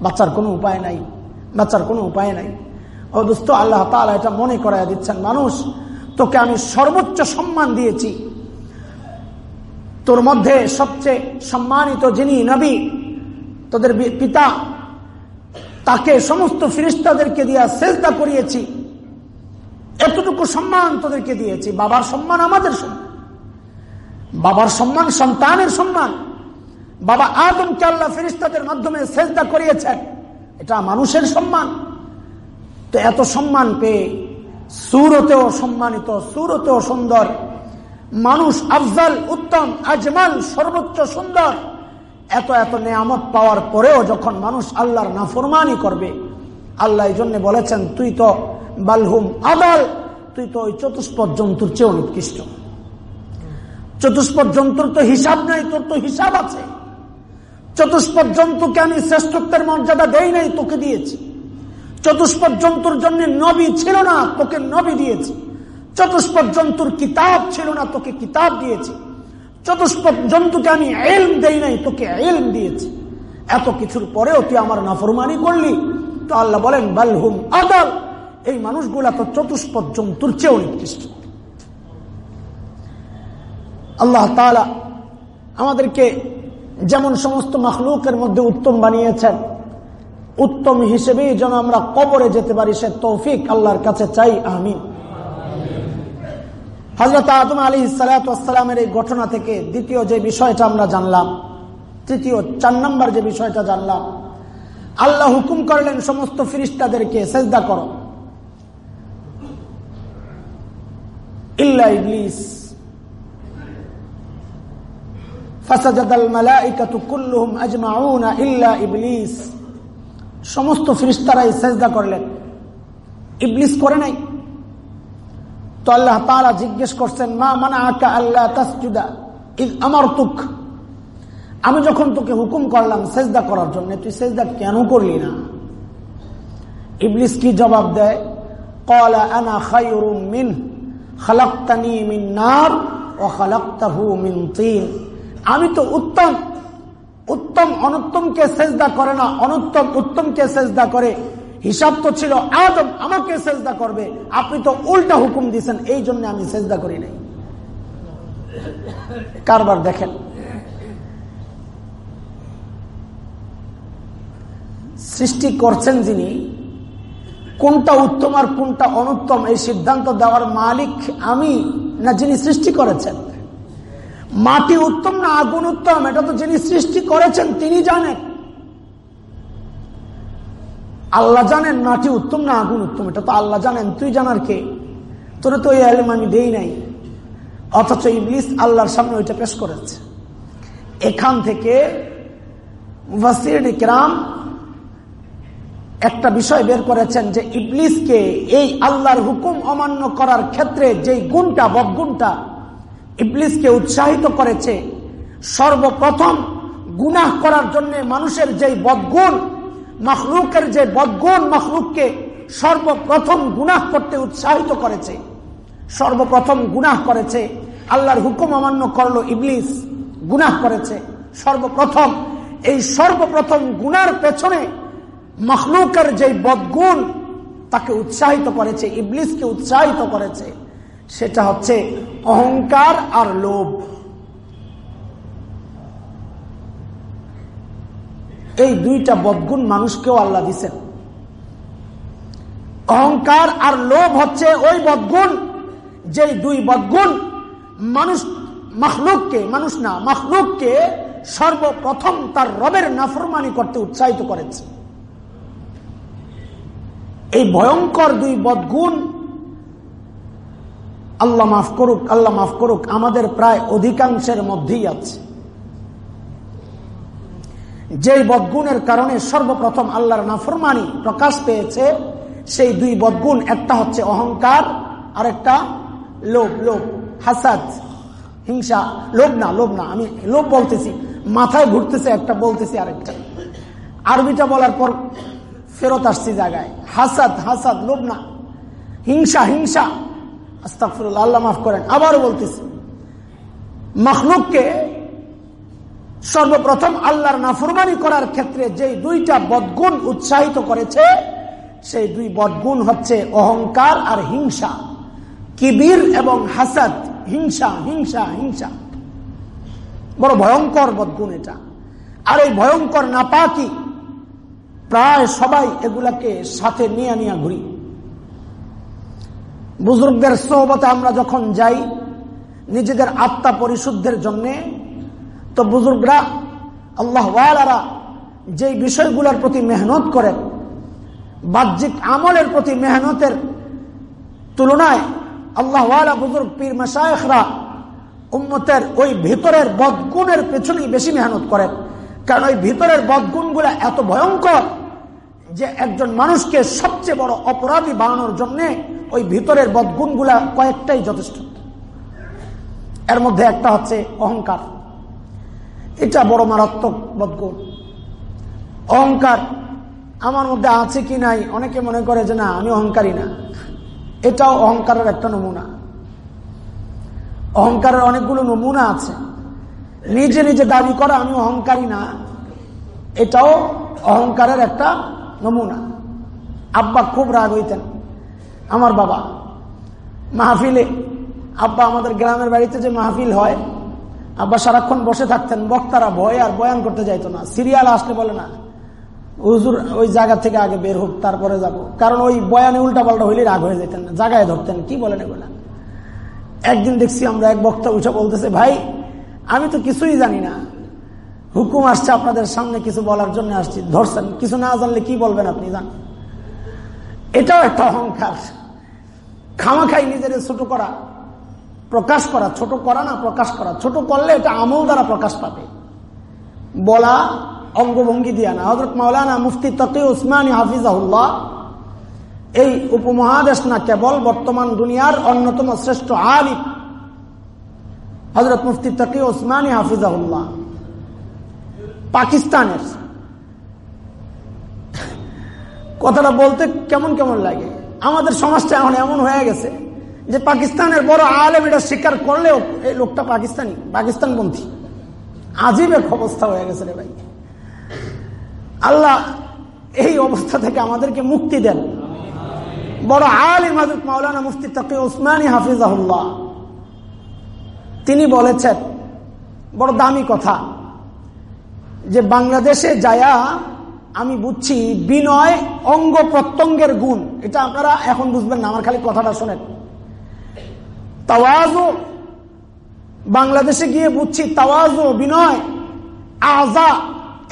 বাচ্চার কোনো উপায় নাই বাচ্চার কোনো উপায় নাই। ও দোস্ত, আল্লাহ এটা মনে করাই দিচ্ছেন, মানুষ, তোকে আমি সর্বোচ্চ সম্মান দিয়েছি। তোর মধ্যে সবচেয়ে সম্মানিত যিনি নবী, তোদের পিতা, তাকে সমস্ত ফিরিস্তাদেরকে দিয়া চেষ্টা করিয়েছি। এতটুকু সম্মান তোদেরকে দিয়েছি। বাবার সম্মান আমাদের সম্মান। বাবার সম্মান সন্তানের সম্মান। বাবা আদমকে আল্লাহ ফিরিস্তাদের মাধ্যমে চেষ্টা করিয়েছেন। এটা মানুষের সম্মান। তো এত সম্মান পেয়ে সুরতেও সম্মানিত, সুরতেও সুন্দর মানুষ আফজাল, উত্তম, আজমাল, সর্বোচ্চ সুন্দর। এত এত নিয়ামত পাওয়ার পরেও যখন মানুষ আল্লাহর নাফরমানি করবে, আল্লাহ এই জন্য বলেছেন, তুই তো বালহুম আদাল, তুই তো ওই চতুষ্পদ জন্তুর চেয়েও নিকৃষ্ট। চতুষ্পদ জন্তুর তো হিসাব নাই, তোর তো হিসাব আছে। চতুষ্পদ জন্তুকে আমি শ্রেষ্ঠত্বের মর্যাদা দেই নাই, তোকে দিয়েছি। চতুষ্পদ জন্তুর জন্য নবী ছিল না, তোকে নবী দিয়েছি। চতুষ্পদ জন্তুর কিতাব ছিল না, তোকে কিতাব দিয়েছি। চতুষ্পদ জন্তুকে আমি এলম দেই নাই, তোকে এলম দিয়েছি। এত কিছুর পরেও তুই আমার নাফরমানি করলি। তো আল্লাহ বলেন বালহুম আদাল। এই মানুষগুলা তো চতুষ্পদ জন্তুর চেয়েও নিকৃষ্ট। আল্লাহ তালা আমাদেরকে যেমন সমস্ত মখলুকের মধ্যে উত্তম বানিয়েছেন, উত্তম হিসেবেই যেন আমরা কবরে যেতে পারি, সে তৌফিক আল্লাহর কাছে চাই, আমিন। হজরত আদম আলী সালাতামের এই ঘটনা থেকে দ্বিতীয় যে বিষয়টা আমরা জানলাম, তৃতীয় চার নম্বর যে বিষয়টা জানলাম, আল্লাহ হুকুম করলেন সমস্ত ফিরিস্তাদেরকে সেজদা করো। ইল্লা ইবলিস। সমস্ত ফিরিস্তারাই সেজদা করলেন। ইবলিস করে নাই। তো আল্লাহ তারা জিজ্ঞেস করছেন, মা আকা আল্লাহ আমার তুক আমি যখন তোকে হুকুম করলাম সেজদা করার জন্য, তুই সেজদা কেন করলি না? ইবলিস কি জবাব দেয়? আনা মিন মিন তিন। আমি তো উত্তম উত্তম অনুত্তমকে সেজদা করে না, অনুত্তম উত্তমকে সেজদা করে। হিসাব তো ছিল, আদম আমাকে সেজদা করবে। আপনি তো উল্টা হুকুম দিয়েছেন, এই জন্য আমি সেজদা করি নাই। কারবার দেখেন। সৃষ্টি করছেন যিনি, কোনটা উত্তম আর কোনটা অনুত্তম, এই সিদ্ধান্ত দেওয়ার মালিক আমি না যিনি সৃষ্টি করেছেন? মাটি উত্তম না আগুন উত্তম? এটা তো যিনি সৃষ্টি করেছেন, তিনি জানেন। আল্লাহ জানেন মাটি উত্তম না আগুন উত্তম? এটা তো আল্লাহ জানেন। তুই জানার কে? তোর তো এই আমি দেই নাই। অথচ ইবলিস আল্লাহর সামনে ওইটা পেশ করেছে। এখান থেকে একটা বিষয় বের করেছেন যে ইবলিসকে এই আল্লাহর হুকুম অমান্য করার ক্ষেত্রে যেই গুণটা বদগুণটা ইবলিসকে উৎসাহিত করেছে, সর্বপ্রথম গুনাহ করার জন্য মানুষের যেই বদগুণ মখলুকের যে বদগুণ মখলুককে সর্বপ্রথম গুনাহ করতে উৎসাহিত করেছে, সর্বপ্রথম গুনাহ করেছে, আল্লাহর হুকুম অমান্য করল ইবলিস, গুনাহ করেছে, সর্বপ্রথম, এই সর্বপ্রথম গুনার পেছনে মখলুকের যে বদগুণ তাকে উৎসাহিত করেছে, ইবলিসকে উৎসাহিত করেছে, সেটা হচ্ছে অহংকার আর লোভ। এই দুইটা বদগুণ মানুষকেও আল্লাহ দিছেন। অহংকার আর লোভ হচ্ছে ওই বদগুণ যে দুই বদগুণ মানুষ মখলুককে, মানুষ না, মখলুককে সর্বপ্রথম তার রবের নাফরমানি করতে উৎসাহিত করেছে। এই ভয়ঙ্কর দুই বদগুণ আল্লাহ মাফ করুক, আল্লাহ মাফ করুক, আমাদের প্রায় অধিকাংশের মধ্যেই আছে। যে বদগুণের কারণে সর্বপ্রথম আল্লাহর নাফরমানি প্রকাশ পেয়েছে, সেই দুই বদগুণ, একটা হচ্ছে অহংকার আর একটা লোভ লোভ, হাসাদ, হিংসা, লোভ না লোভ না, আমি লোভ বলতেছি, মাথায় ঘুরতেছে একটা, বলতেছি আরেকটা। আরবিটা বলার পর ফেরত আসছি জায়গায়, হাসাদ হাসাদ, লোভ না, হিংসা হিংসা আস্তাফরুল্লাহ আল্লাহ মাফ করেন আবার বলতেছি, মখলুককে সর্বপ্রথম আল্লাহর নাফরমানি করার ক্ষেত্রে যে দুইটা বদগুণ উৎসাহিত করেছে, সেই দুই বদগুণ হচ্ছে অহংকার আর হিংসা। কিবির এবং হাসাদ, হিংসা হিংসা হিংসা। বড় ভয়ঙ্কর বদগুণ এটা। আর এই ভয়ঙ্কর নাপাকি প্রায় সবাই এগুলাকে সাথে নিয়ে নিয়ে ঘুরি। বুজুর্গদের সোহবতে আমরা যখন যাই, নিজেদের আত্মা পরিশুদ্ধের জন্য তো বুজুর্গরা, আল্লাহ যে বিষয়গুলোর প্রতি মেহনত করেন, বাহ্যিক আমলের প্রতি মেহনতের তুলনায় আল্লাহ বুজুর্গ পীর মাসায়করা উম্মতের ওই ভিতরের বদগুণের পেছনেই বেশি মেহনত করেন। কারণ ওই ভিতরের বদগুণগুলা এত ভয়ঙ্কর যে একজন মানুষকে সবচেয়ে বড় অপরাধী বানানোর জন্য ওই ভিতরের বদগুণগুলা কয়েকটাই যথেষ্ট। এর মধ্যে একটা হচ্ছে অহংকার। এটা বড় মারাত্মক বদগুণ অহংকার আমার মধ্যে আছে কি নাই? অনেকে মনে করে যে না, আমি অহংকারী না। এটাও অহংকারের একটা নমুনা। অহংকারের অনেকগুলো নমুনা আছে। নিজে নিজে দাবি করা, আমি অহংকারী না। এটাও অহংকারের একটা নমুনা। আব্বা খুব রাগ হইতেন। আমার বাবা। মাহফিলে আব্বা আমাদের গ্রামের বাড়িতে যে মাহফিল হয় আব্বা সারাক্ষণ বসে থাকতেন, বক্তারা ভয় আর বয়ান করতে যাইতো না। সিরিয়াল আসলে বলে না, হুজুর, ওই জায়গা থেকে আগে বের হোক, তারপরে যাব। কারণ ওই বয়ানে উল্টা পাল্টা হইলে রাগ হয়ে যেতেন জায়গায় ধরতেন, কি বলেন এগুলা? একদিন দেখছি আমরা এক বক্তা উঠে বলতেছে, ভাই, আমি তো কিছুই জানি না। হুকুম আসছে আপনাদের সামনে কিছু বলার জন্য আসছি, ধরছেন। কিছু না জানলে কি বলবেন আপনি, জান। এটাও একটা অহংকার। খামাখাই নিজের ছোট করা। প্রকাশ করা, ছোট করা না, প্রকাশ করা। ছোট করলে এটা আমল দ্বারা প্রকাশ পাবে। বলা অঙ্গভঙ্গি দিয়া না। হজরত মাওলানা মুফতি তকি উসমানী হাফিজাহুল্লাহ, এই উপমহাদেশ না কেবল বর্তমান দুনিয়ার অন্যতম শ্রেষ্ঠ আলিম। হজরত মুফতি তকি ওসমানী হাফিজাহুল্লাহ, পাকিস্তানের। কথাটা বলতে কেমন কেমন লাগে? আমাদের সমাজটা এখন এমন হয়ে গেছে যে পাকিস্তানের বড় আলেম এটা স্বীকার করলেও এই লোকটা পাকিস্তানি, পাকিস্তানপন্থী। আজীব এক অবস্থা হয়ে গেছে রে ভাই। আল্লাহ এই অবস্থা থেকে আমাদেরকে মুক্তি দেন। বড় আলিম হাজরত মাওলানা মুফতি তাকে ওসমানী হাফিজাহুল্লাহ। তিনি বলেছেন, বড় দামি কথা, যে বাংলাদেশে যায়া আমি বুঝছি বিনয় অঙ্গ প্রত্যঙ্গের গুণ। এটা আপনারা এখন বুঝবেন না, আমার খালি কথাটা শোনেন। তাওয়াজো। বাংলাদেশে গিয়ে বুঝছি তাওয়াজো, বিনয় আজা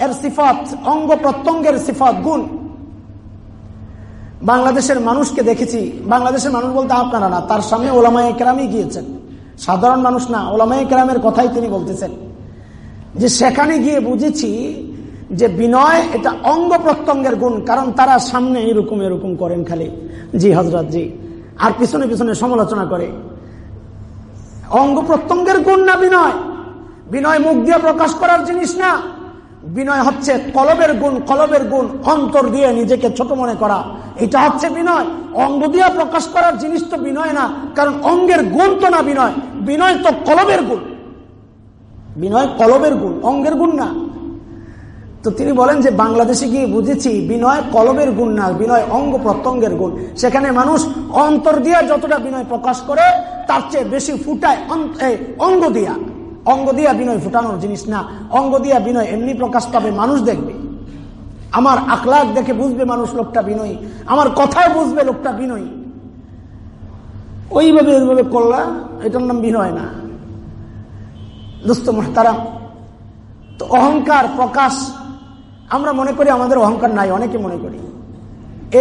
এর সিফাত, অঙ্গ প্রত্যঙ্গের সিফাত, গুণ। বাংলাদেশের মানুষকে দেখেছি, বাংলাদেশের মানুষ বলতে আপনারা না, তার সামনে ওলামায় কেরামই গিয়েছেন। সাধারণ মানুষ না, ওলামায় কেরামের কথাই তিনি বলতেছেন। যে সেখানে গিয়ে বুঝেছি যে বিনয় এটা অঙ্গ প্রত্যঙ্গের গুণ, কারণ তারা সামনে এরকম এরকম করেন খালি। জি হজরত জি। আর পিছনে পিছনে সমালোচনা করে। অঙ্গ প্রত্যঙ্গের গুণ না বিনয়। বিনয় মুখ দিয়ে প্রকাশ করার জিনিস না। বিনয় হচ্ছে কলবের গুণ কলবের গুণ, অন্তর দিয়ে নিজেকে ছোট মনে করা। এটা হচ্ছে বিনয়। অঙ্গ দিয়ে প্রকাশ করার জিনিস তো বিনয় না, কারণ অঙ্গের গুণ তো না বিনয়। বিনয় তো কলবের গুণ। বিনয় কলবের গুণ, অঙ্গের গুণ না। তো তিনি বলেন যে বাংলাদেশে গিয়ে বুঝেছি বিনয় কলবের গুণ না, বিনয় অঙ্গ প্রত্যঙ্গের গুণ। সেখানে মানুষ অন্তর দিয়া যতটা বিনয় প্রকাশ করে, তার চেয়ে বেশি ফুটায় অঙ্গ দিয়া। অঙ্গ দিয়া বিনয় ফুটানোর জিনিস না। অঙ্গ দিয়া বিনয় এমনি প্রকাশ পাবে, মানুষ দেখবে। আমার আখলাক দেখে বুঝবে মানুষ লোকটা বিনয়ী। আমার কথায় বুঝবে লোকটা বিনয়ী। ওইভাবে ওইভাবে করলা, এটার নাম বিনয় না। দুস্থ মহতারাম, তো অহংকার প্রকাশ আমরা মনে করি আমাদের অহংকার নাই, অনেকে মনে করি।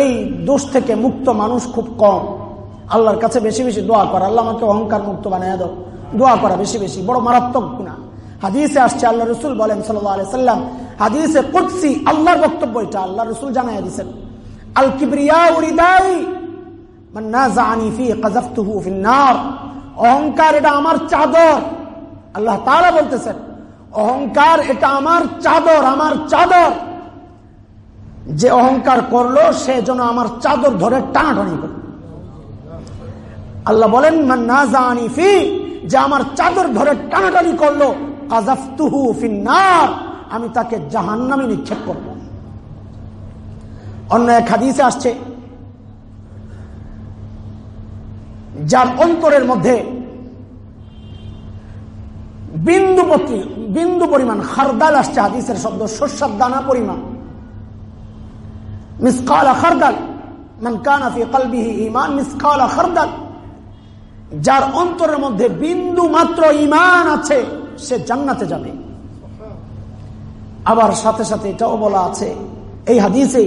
এই দোষ থেকে মুক্ত মানুষ খুব কম। আল্লাহর কাছে বেশি বেশি দোয়া করা, আল্লাহ আমাকে অহংকার মুক্ত বানিয়ে দাও। দোয়া করা বেশি বেশি, বড় মারাত্মক গুণা হাদিসে আসছে, আল্লাহ রসুল বলেন সাল্লাম, হাদিসে কুৎসি আল্লাহর বক্তব্য এটা, আল্লাহ রসুল জানাই দিচ্ছেন আল কিবরিয়া অহংকার এটা আমার চাদর। আল্লাহ তারা বলতেছেন অহংকার, এটা আমার চাদর আমার চাদর। যে অহংকার করল, সে যেন আমার চাদর ধরে টানাটানি করল আল্লাহ বলেন ফি যে আমার চাদর ধরে টানাটানি করল আমি তাকে জাহান নামে নিক্ষেপ করব। অন্য এক হাদিসে আসছে, যার অন্তরের মধ্যে বিন্দু বিন্দু পরিমাণ, খারদাল আসছে হাদিসের শব্দ শস্যার দানা পরিমাণ। খারদাল যার অন্তরের মধ্যে বিন্দু মাত্র ইমান আছে, সে জান্নাতে যাবে। আবার সাথে সাথে এটাও বলা আছে, এই হাদিসে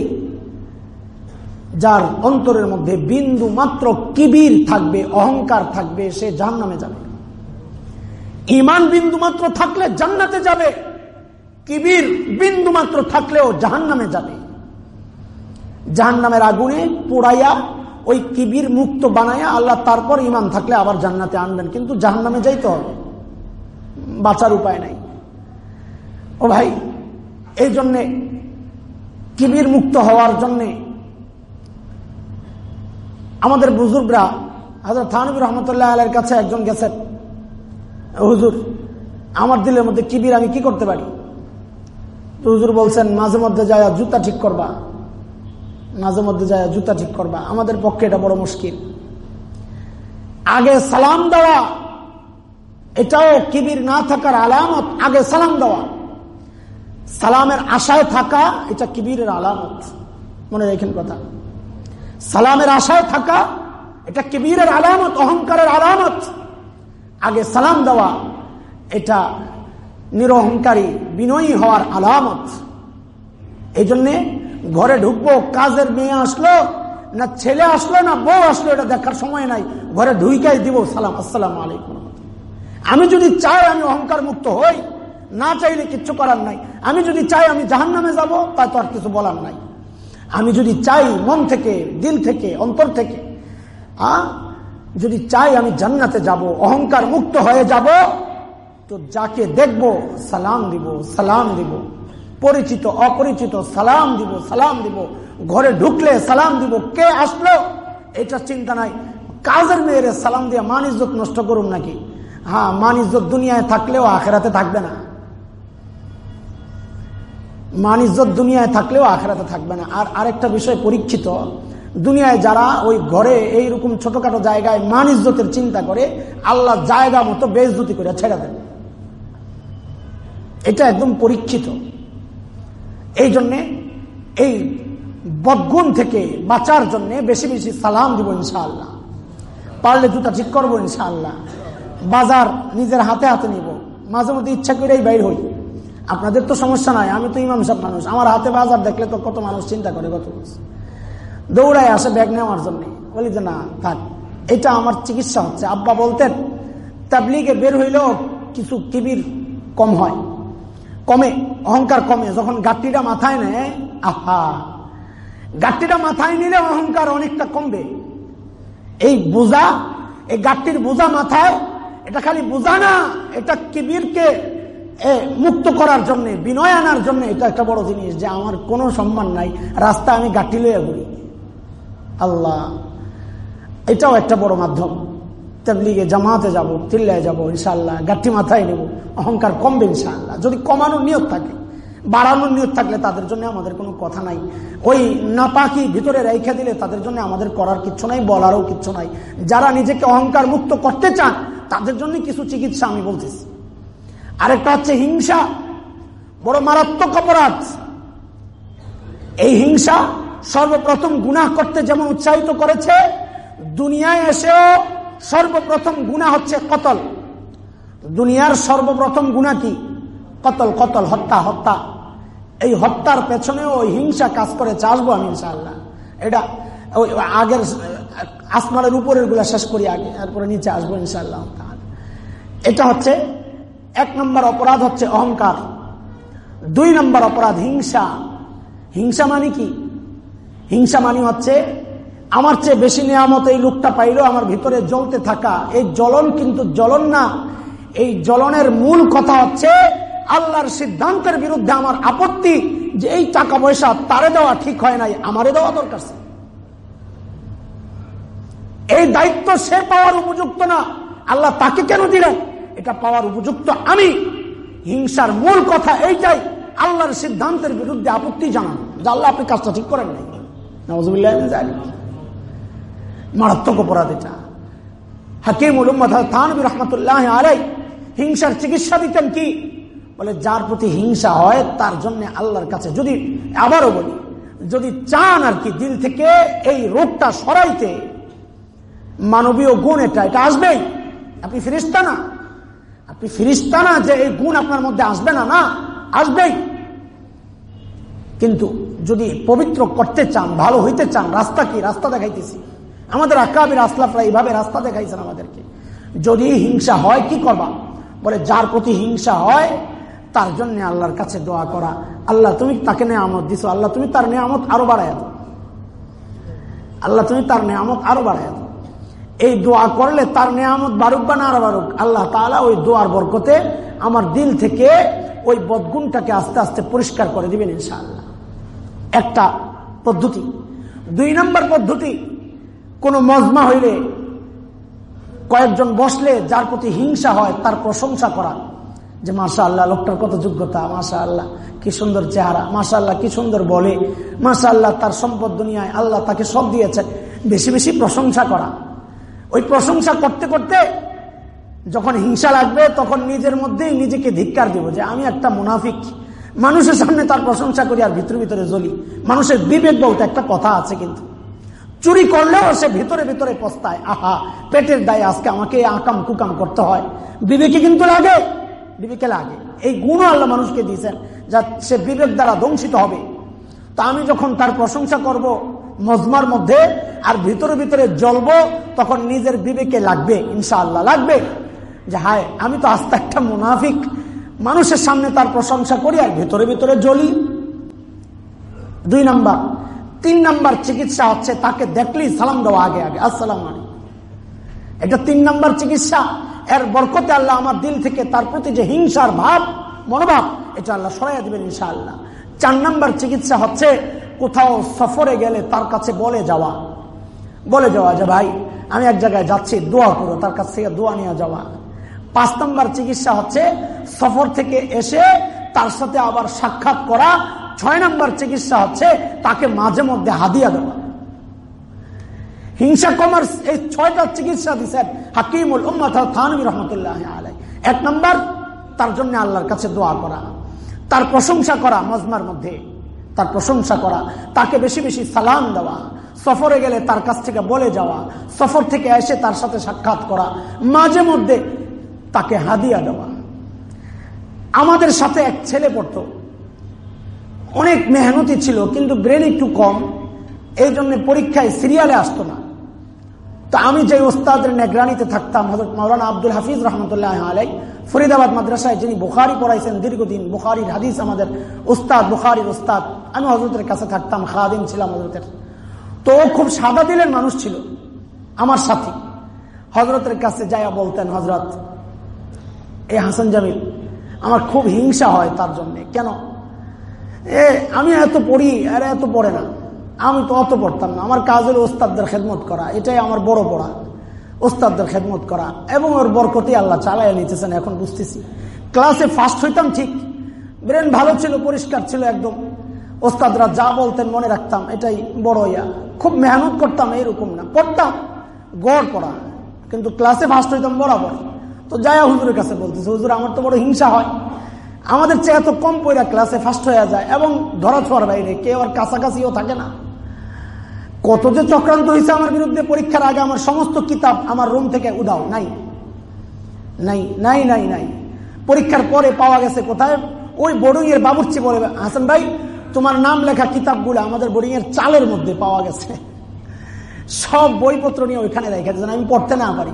যার অন্তরের মধ্যে বিন্দু মাত্র কিবির থাকবে, অহংকার থাকবে, সে জাহান নামে যাবে। ইমান বিন্দু মাত্র থাকলে জান্নাতে যাবে, কিবির বিন্দু মাত্র থাকলেও জাহান নামে যাবে। জাহান নামের আগুনে পোড়াইয়া ওই কিবির মুক্ত বানাইয়া আল্লাহ তারপর ইমান থাকলে আবার জান্নাতে আনবেন, কিন্তু জাহান নামে যাইতে হবে। বাঁচার উপায় নাই। ও ভাই, এই জন্যে কিবির মুক্ত হওয়ার জন্যে আমাদের বুজুর্গরা হাজার থানবির রহমতুল্লাহ আলের কাছে একজন গেছেন। হুজুর, আমার দিলের মধ্যে কিবির আমি কি করতে পারি? তো হুজুর বলছেন, মাঝে মধ্যে যায় জুতা ঠিক করবা। মাঝে মধ্যে যায় জুতা ঠিক করবা। আমাদের পক্ষে এটা বড় মুশকিল। আগে সালাম দেওয়া, এটাও কিবির না থাকার আলামত, আগে সালাম দেওয়া। সালামের আশায় থাকা, এটা কিবিরের আলামত? মনে রেখেন কথা। সালামের আশায় থাকা, এটা কিবিরের আলামত, অহংকারের আলামত? আগে সালাম দেওয়া, এটা নিরহংকারী, বিনয়ী হওয়ার আলামত। এই জন্যে ঘরে ঢুকবো, কাজের মেয়ে আসলো, না ছেলে আসলো, না বউ আসলো, এটা দেখার সময় নাই। ঘরে ঢুইকাই দিব, সালাম, আসসালাম আলাইকুম। আমি যদি চাই আমি অহংকার মুক্ত হই, না চাইলে কিচ্ছু করার নাই। আমি যদি চাই আমি জাহান নামে যাব, তা তো আর কিছু বলার নাই। আমি যদি চাই মন থেকে, দিল থেকে, অন্তর থেকে যদি চাই আমি জান্নাতে যাব, অহংকার মুক্ত হয়ে যাব, তো যাকে দেখব সালাম দিব সালাম দিব। পরিচিত, অপরিচিত, সালাম দিব সালাম দিব। ঘরে ঢুকলে সালাম দিব, কে আসলো? এটা চিন্তা নাই। কাজের মেয়ের সালাম দিয়ে মান ইজ্জত নষ্ট করুন নাকি? হ্যাঁ মান ইজ্জত দুনিয়ায় থাকলেও আখেরাতে থাকবে না। মান ইজ্জত দুনিয়ায় থাকলেও আখেরাতে থাকবে না। আর আরেকটা বিষয় পরীক্ষিত। দুনিয়ায় যারা ওই ঘরে এইরকম ছোটখাটো জায়গায় মান ইজ্জতের চিন্তা করে, আল্লাহ জায়গা মতো বেজুতি করে ছেড়ে দেন। এটা একদম পরীক্ষিত। এই জন্যে, এই বদগুণ থেকে বাঁচার জন্য বেশি বেশি সালাম দিব ইনশাআল্লাহ। পারলে জুতা ঠিক করব ইনশাআল্লাহ। বাজার নিজের হাতে হাতে নিব। মাঝে মধ্যে ইচ্ছা করেই বাইর হই। আপনাদের তো সমস্যা নাই, আমি তো ইমাম সব মানুষ। আমার হাতে বাজার দেখলে তো কত মানুষ চিন্তা করে কত দৌড়ায় আসে, ব্যাগ নেওয়ার জন্য। বলি, যে না, থাক। এটা আমার চিকিৎসা হচ্ছে। আব্বা বলতেন, তাবলিগে বের হইলেও কিছু কিবির কম হয়। কমে, অহংকার কমে। যখন গাট্টিটা মাথায় নেয়, আহা! গাট্টিটা মাথায় নিলে অহংকার অনেকটা কমবে। এই বোঝা, এই গাট্টির বোঝা মাথায়, এটা খালি বোঝা না, এটা কিবিরকে মুক্ত করার জন্য, বিনয় আনার জন্য এটা একটা বড় জিনিস যে আমার কোনো সম্মান নাই। রাস্তা আমি গাঠি লইয়া ঘুরি। আল্লাহ। এটাও একটা বড় মাধ্যম। তেমলিগে জামাতে যাব চিল্লায় যাব ইনশাল্লাহ গাঠি মাথায় নেব। অহংকার কমবে ইনশাল্লাহ যদি কমানোর নিয়ত থাকে, বাড়ানোর নিয়ত থাকলে তাদের জন্য আমাদের কোনো কথা নাই। ওই নাপাকি ভিতরে রেখে দিলে তাদের জন্য আমাদের করার কিচ্ছু নাই, বলারও কিচ্ছু নাই। যারা নিজেকে অহংকার মুক্ত করতে চান, তাদের জন্য কিছু চিকিৎসা আমি বলতেছি। আরেকটা হচ্ছে হিংসা। বড় মারাত্মক অপরাধ। এই হিংসা সর্বপ্রথম গুনাহ করতে যেমন উৎসাহিত করেছে, দুনিয়ায় এসেও সর্বপ্রথম গুণা হচ্ছে কতল। দুনিয়ার সর্বপ্রথম গুণা কি? কতল কতল, হত্যা হত্যা। এই হত্যার পেছনে ওই হিংসা কাজ করে চাষবো আমি ইনশাল্লাহ এটা ওই আগের, আসমানের উপরেরগুলা শেষ করি আগে, এরপরে নিচে আসব ইনশাল্লাহ এটা হচ্ছে এক নম্বর অপরাধ হচ্ছে অহংকার। দুই নম্বর অপরাধ হিংসা। হিংসা মানে কি? হিংসা মানে হচ্ছে, আমার চেয়ে বেশি নিয়ামত এই লোকটা পাইলেও আমার ভিতরে জ্বলতে থাকা। এই জ্বলন কিন্তু জ্বলন না, এই জ্বলনের মূল কথা হচ্ছে আল্লাহর সিদ্ধান্তের বিরুদ্ধে আমার আপত্তি যে এই টাকা পয়সা তারে দেওয়া ঠিক হয় নাই, আমারে দেওয়া দরকার এই দায়িত্ব সে পাওয়ার উপযুক্ত না, আল্লাহ তাকে কেন দিলেন? এটা পাওয়ার উপযুক্ত আমি। হিংসার মূল কথা এইটাই, আল্লাহর সিদ্ধান্তের বিরুদ্ধে আপত্তি জানান। যে আল্লাহ আপনি কাজটা ঠিক করেন নাই। মারাত্মক অপরাধ এটা। হাকিম থানবী রহমতুল্লাহ আলাই, হিংসার চিকিৎসা দিতেন কি? বলে, যার প্রতি হিংসা হয়, তার জন্য আল্লাহর কাছে যদি আবারও বলি, যদি চান আর কি দিল থেকে এই রোগটা সরাইতে, মানবীয় গুণ এটা এটা আসবেই। আপনি ফিরিস্তা না। আপনি ফিরিস্তা না যে এই গুণ আপনার মধ্যে আসবে না না, আসবেই। কিন্তু যদি পবিত্র করতে চান, ভালো হইতে চান, রাস্তা কি? রাস্তা দেখাইতেছি। আমাদের আকাবির আসলাফরা এইভাবে রাস্তা দেখাইছেন আমাদেরকে। যদি হিংসা হয়, কি করবা? বলে, যার প্রতি হিংসা হয়, তার জন্য আল্লাহর কাছে দোয়া করা। আল্লাহ, তুমি তাকে নেয়ামত দিছো। আল্লাহ, তুমি তার নেয়ামত আরও বাড়াই দাও। আল্লাহ, তুমি তার নেয়ামত আরও বাড়াই দাও। এই দোয়া করলে তার নেয়ামত বারুক বা না বারুক আল্লাহ তালা ওই দোয়ার বরকতে আমার দিল থেকে ওই বদগুণটাকে আস্তে আস্তে পরিষ্কার করে দিবেন ইনশাআল্লাহ। একটা পদ্ধতি। দুই নম্বর পদ্ধতি, কোন মজমা হইলে কয়েকজন বসলে যার প্রতি হিংসা হয় তার প্রশংসা করা। যে মাসা আল্লাহ লোকটার কত যোগ্যতা মাসা আল্লাহ কি সুন্দর চেহারা মাসা আল্লাহ কি সুন্দর বলে মাসা আল্লাহ তার সম্পদ দুনিয়ায় আল্লাহ তাকে সব দিয়েছেন। বেশি বেশি প্রশংসা করা। ওই প্রশংসা করতে করতে যখন হিংসা লাগবে, তখন নিজের মধ্যেই নিজেকে ধিক্কার দেব যে আমি একটা মুনাফিক। মানুষের সামনে তার প্রশংসা করি আর ভিতরে ভিতরে জ্বলি। মানুষের বিবেক বলতে একটা কথা আছে কিন্তু। চুরি করলেও সে ভিতরে ভিতরে পস্তায়, আহা, পেটের দায়ে আজকে আমাকে আকাম কুকাম করতে হয়। বিবেকে কিন্তু লাগে, বিবেকে লাগে। এই গুণও আল্লাহ মানুষকে দিয়েছেন যা সে বিবেক দ্বারা ধ্বংসিত হবে। তা আমি যখন তার প্রশংসা করব, মজমার মধ্যে আর ভিতরে ভিতরে জ্বলব, তখন নিজের বিবেকে লাগবে, ইনশাআল্লাহ লাগবে। যে হায়, আমি তো আস্তে একটা মুনাফিক মানুষের সামনে তার প্রশংসা করি আর ভিতরে ভিতরে জ্বলি। দুই নাম্বার। তিন নাম্বার চিকিৎসা হচ্ছে তাকে দেখলেই সালাম দেওয়া আগে আগে। আসসালাম এটা তিন নাম্বার চিকিৎসা, এর বরকতে আল্লাহ আমার দিল থেকে তার প্রতি যে হিংসার ভাব, মনোভাব, এটা আল্লাহ সরাইয়া দিবেন ইনশাআল্লাহ। চার নাম্বার চিকিৎসা হচ্ছে কোথাও সফরে গেলে তার কাছে বলে যাওয়া। বলে যাওয়া যে, ভাই, আমি এক জায়গায় যাচ্ছি, দোয়া করো, তার কাছ থেকে দোয়া নিয়ে যাওয়া। পাঁচ নম্বর চিকিৎসা হচ্ছে সফর থেকে এসে তার সাথে আবার সাক্ষাৎ করা। ছয় নম্বর চিকিৎসা হচ্ছে তাকে মাঝে মধ্যে হাদিয়া দেওয়া। হিংসা কমার এই ছয়টা চিকিৎসা দিচ্ছেন হাকিমুল উম্মাদ থানবী রহমতুল্লাহ আলাই এক নম্বর, তার জন্য আল্লাহর কাছে দোয়া করা। তার প্রশংসা করা মজমার মধ্যে। তার প্রশংসা করা। তাকে বেশি বেশি সালাম দেওয়া। সফরে গেলে তার কাছ থেকে বলে যাওয়া। সফর থেকে এসে তার সাথে সাক্ষাৎ করা। মাঝে মধ্যে তাকে হাদিয়া দেওয়া। আমাদের সাথে এক ছেলে পড়ত। অনেক মেহনতি ছিল, কিন্তু ব্রেন একটু কম। এই জন্য পরীক্ষায় সিরিয়ালে আসতো না। তো আমি যে ওস্তাদের নেগরানিতে থাকতাম হজরত মৌলানা আব্দুল হাফিজ রহমতুল্লাহ আলাই ফরিদাবাদ মাদ্রাসায় যিনি বুখারি পড়াইছেন দীর্ঘদিন, বুখারির হাদিস আমাদের উস্তাদ বুখারির উস্তাদ আমি হজরতের কাছে থাকতাম, খাদিম ছিলাম হজরতের তো খুব সাদা দিলের মানুষ ছিল, আমার সাথী। হজরতের কাছে যাইয়া বলতেন হজরত এ হাসান জামিল, আমার খুব হিংসা হয় তার জন্য। কেন? এ, আমি এত পড়ি আর এত পড়ে না। আমি তো অত পড়তাম না। আমার কাজ হলো ওস্তাদদের খেদমত করা। এটাই আমার বড় পড়া। ওস্তাদদের খেদমত করা। এবং ওর বরকতি আল্লাহ চালাইয়া নিতেছেন, এখন বুঝতেছি। ক্লাসে ফার্স্ট হইতাম ঠিক। ব্রেন ভালো ছিল, পরিষ্কার ছিল একদম। ওস্তাদরা যা বলতেন মনে রাখতাম, এটাই বড় ইয়া। খুব মেহনত করতাম এরকম না। পড়তাম, গড় পড়া। কিন্তু ক্লাসে ফার্স্ট হইতাম বরাবর। তো যায়া হুজুরের কাছে বলতেছে, হুজুর, আমার তো বড় হিংসা হয়। আমাদের চেয়ে এত কম পয়রা ক্লাসে ফার্স্ট হয়ে যায় এবং ধরা ছোঁয়ার বাইরে কেউ আর কাছাকাছিও থাকে না। কত যে চক্রান্ত হয়েছে আমার বিরুদ্ধে, পরীক্ষার আগে আমার সমস্ত কিতাব আমার রুম থেকে উদাও নাই। নাই নাই নাই নাই। পরীক্ষার পরে পাওয়া গেছে কোথায়? ওই বোর্ডিং এর বাবুর্চি বলে হাসান ভাই, তোমার নাম লেখা কিতাবগুলো আমাদের বোর্ডিং এর চালের মধ্যে পাওয়া গেছে। সব বইপত্র নিয়ে ওইখানে রেখে দিয়েছেন। আমি পড়তে না পারি।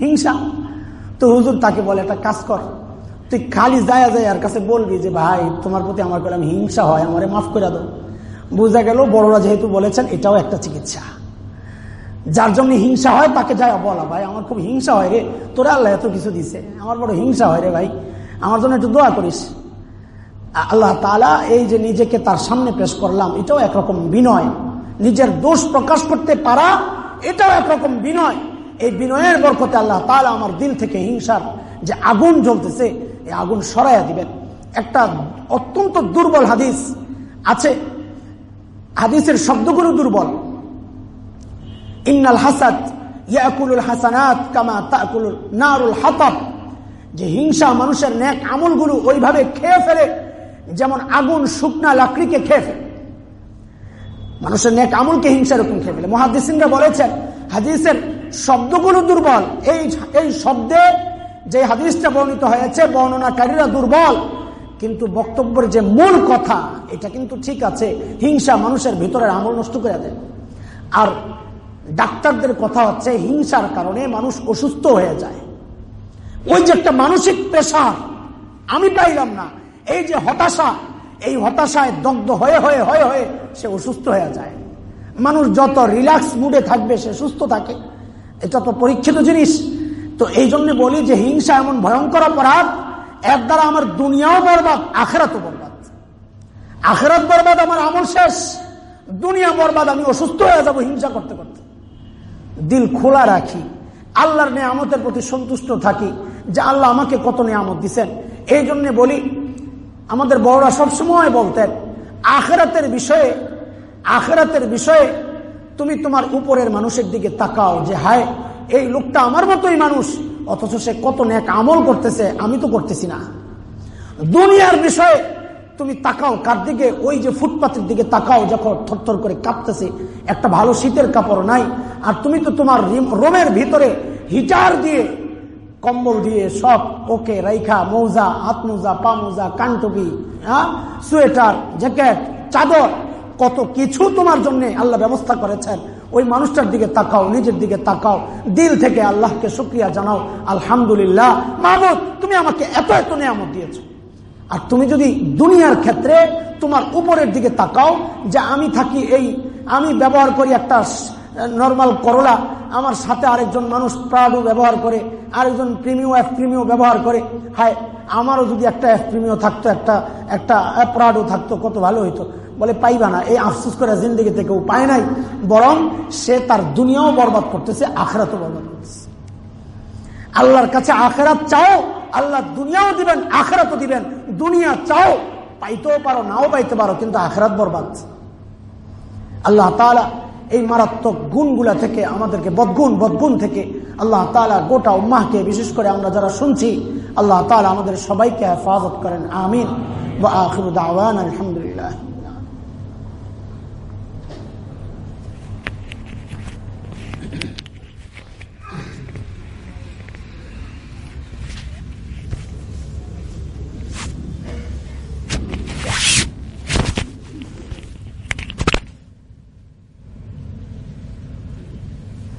হিংসা। তো হুজুর তাকে বলে, একটা কাজ কর। তুই খালি যায় যায় আর কাছে বলবি যে, ভাই, তোমার প্রতি আমার করলাম হিংসা হয়, আমারে মাফ করে দাও। বোঝা গেল বড়রা যেহেতু বলেছেন, এটাও একটা চিকিৎসা। যার জন্য হিংসা হয়, তাকে যায় বলা, ভাই, আমার খুব হিংসা হয় রে। তোরা আল্লাহ এত কিছু দিছে। আমার বড় হিংসা হয় রে, ভাই। আমার জন্য একটু দোয়া করিস। আল্লাহ তালা এই যে নিজেকে তার সামনে পেশ করলাম, এটাও একরকম বিনয়। নিজের দোষ প্রকাশ করতে পারা, এটাও একরকম বিনয়। এই বিনয়ের বরকতে আল্লাহ তালা আমার দিল থেকে হিংসার যে আগুন জ্বলতেছে, এই আগুন সরাইয়া দিবেন। একটা অত্যন্ত দুর্বল হাদিস আছে। হাদিসের শব্দগুলো দুর্বল। ইন্নাল হাসাদ ইয়াকুলুল হাসানাত কামা তাকুলুল নারুল হাতাব। যে হিংসা মানুষের ন্যাক আমলগুলো ওইভাবে খেয়ে ফেলে, যেমন আগুন শুকনা লাকড়িকে খেয়ে ফেলে। মানুষের নেক আমলকে হিংসা এরকম খেয়ে ফেলে। মহাদিসিনরা বলেছেন, হাদিসের শব্দগুলো দুর্বল। এই এই শব্দে যে হাদিসটা বর্ণিত হয়েছে, বর্ণনাকারীরা দুর্বল। কিন্তু বক্তব্যের যে মূল কথা, এটা কিন্তু ঠিক আছে। হিংসা মানুষের ভিতরের আমল নষ্ট করে দেয়। আর ডাক্তারদের কথা হচ্ছে, হিংসার কারণে মানুষ অসুস্থ হয়ে যায়। ওই যে একটা মানসিক প্রেশার, আমি পাইলাম না। এই যে হতাশা, এই হতাশায় দগ্ধ হয়ে হয়ে হয়ে হয়ে সে অসুস্থ হয়ে যায়। মানুষ যত রিল্যাক্স মুডে থাকবে, সে সুস্থ থাকে। এটা তো পরীক্ষিত জিনিস। তো এই জন্য বলি যে হিংসা এমন ভয়ঙ্কর অপরাধ, এর দ্বারা আমার দুনিয়াও বরবাদ, আখেরাতও বরবাদ। আখেরাত বরবাদ আমার আমল শেষ, দুনিয়া বরবাদ, আমি অসুস্থ হয়ে যাব হিংসা করতে করতে। দিল খোলা রাখি, আল্লাহর নিয়ামতের প্রতি সন্তুষ্ট থাকি, যে আল্লাহ আমাকে কত নিয়ামত দিচ্ছেন এই জন্য বলি, আমাদের বড়রা সবসময় বলতেন, আখেরাতের বিষয়ে আখেরাতের বিষয়ে তুমি তোমার উপরের মানুষের দিকে তাকাও যে, হায়, এই লোকটা আমার মতোই মানুষ। অথচ সে কত ন্যাক আমল করতেছে, আমি তো করতেছি না। দুনিয়ার বিষয়ে তুমি তাকাও, কার দিকে? ওই যে ফুটপাতের দিকে তাকাও, যখন থরথর করে কাঁপতেছে। একটা ভালো শীতের কাপড় নাই, আর তুমি তো তোমার রোমের ভিতরে হিটার দিয়ে, কম্বল দিয়ে সব ওকে রাইখা, মৌজা, হাত মোজা, পা মোজা, কানটুপি হ্যাঁ? সোয়েটার, জ্যাকেট, চাদর কত কিছু তোমার জন্য আল্লাহ ব্যবস্থা করেছেন। ওই মানুষটার দিকে তাকাও, নিজের দিকে তাকাও। দিল থেকে আল্লাহকে শুক্রিয়া জানাও। আলহামদুলিল্লাহ। মাহমুদ তুমি আমাকে এত এত নিয়ামত দিয়েছ। আর তুমি যদি দুনিয়ার ক্ষেত্রে তোমার উপরের দিকে তাকাও, যে আমি থাকি এই, আমি ব্যবহার করি একটা নর্মাল করলা আমার সাথে আরেকজন মানুষ প্রাডো ব্যবহার করে, আরেকজন প্রিমিও এফ প্রিমিও ব্যবহার করে, হায়, আমারও যদি একটা এফ প্রিমিও থাকতো, একটা একটা প্রাডো থাকতো, কত ভালো হইতো। বলে পাইবা না। এই আফসোস করে জিন্দগিতে কেউ পায় নাই, বরং সে তার দুনিয়াও বরবাদ করতেছে, আখরাতও বরবাদ করতেছে। আল্লাহর কাছে আখেরাত চাও, আল্লাহ দুনিয়াও দিবেন, আখেরাতও দিবেন। দুনিয়া চাও, পাইতেও পারো, নাও পাইতে পারো, কিন্তু আখেরাত বরবাদ। আল্লাহ তালা এই মারাত্মক গুণগুলা থেকে আমাদেরকে, বদগুণ বদগুণ থেকে আল্লাহ তালা গোটা উম্মাহকে, বিশেষ করে আমরা যারা শুনছি, আল্লাহ তালা আমাদের সবাইকে হেফাজত করেন। আমিন। বা আখির আলহামদুলিল্লাহ।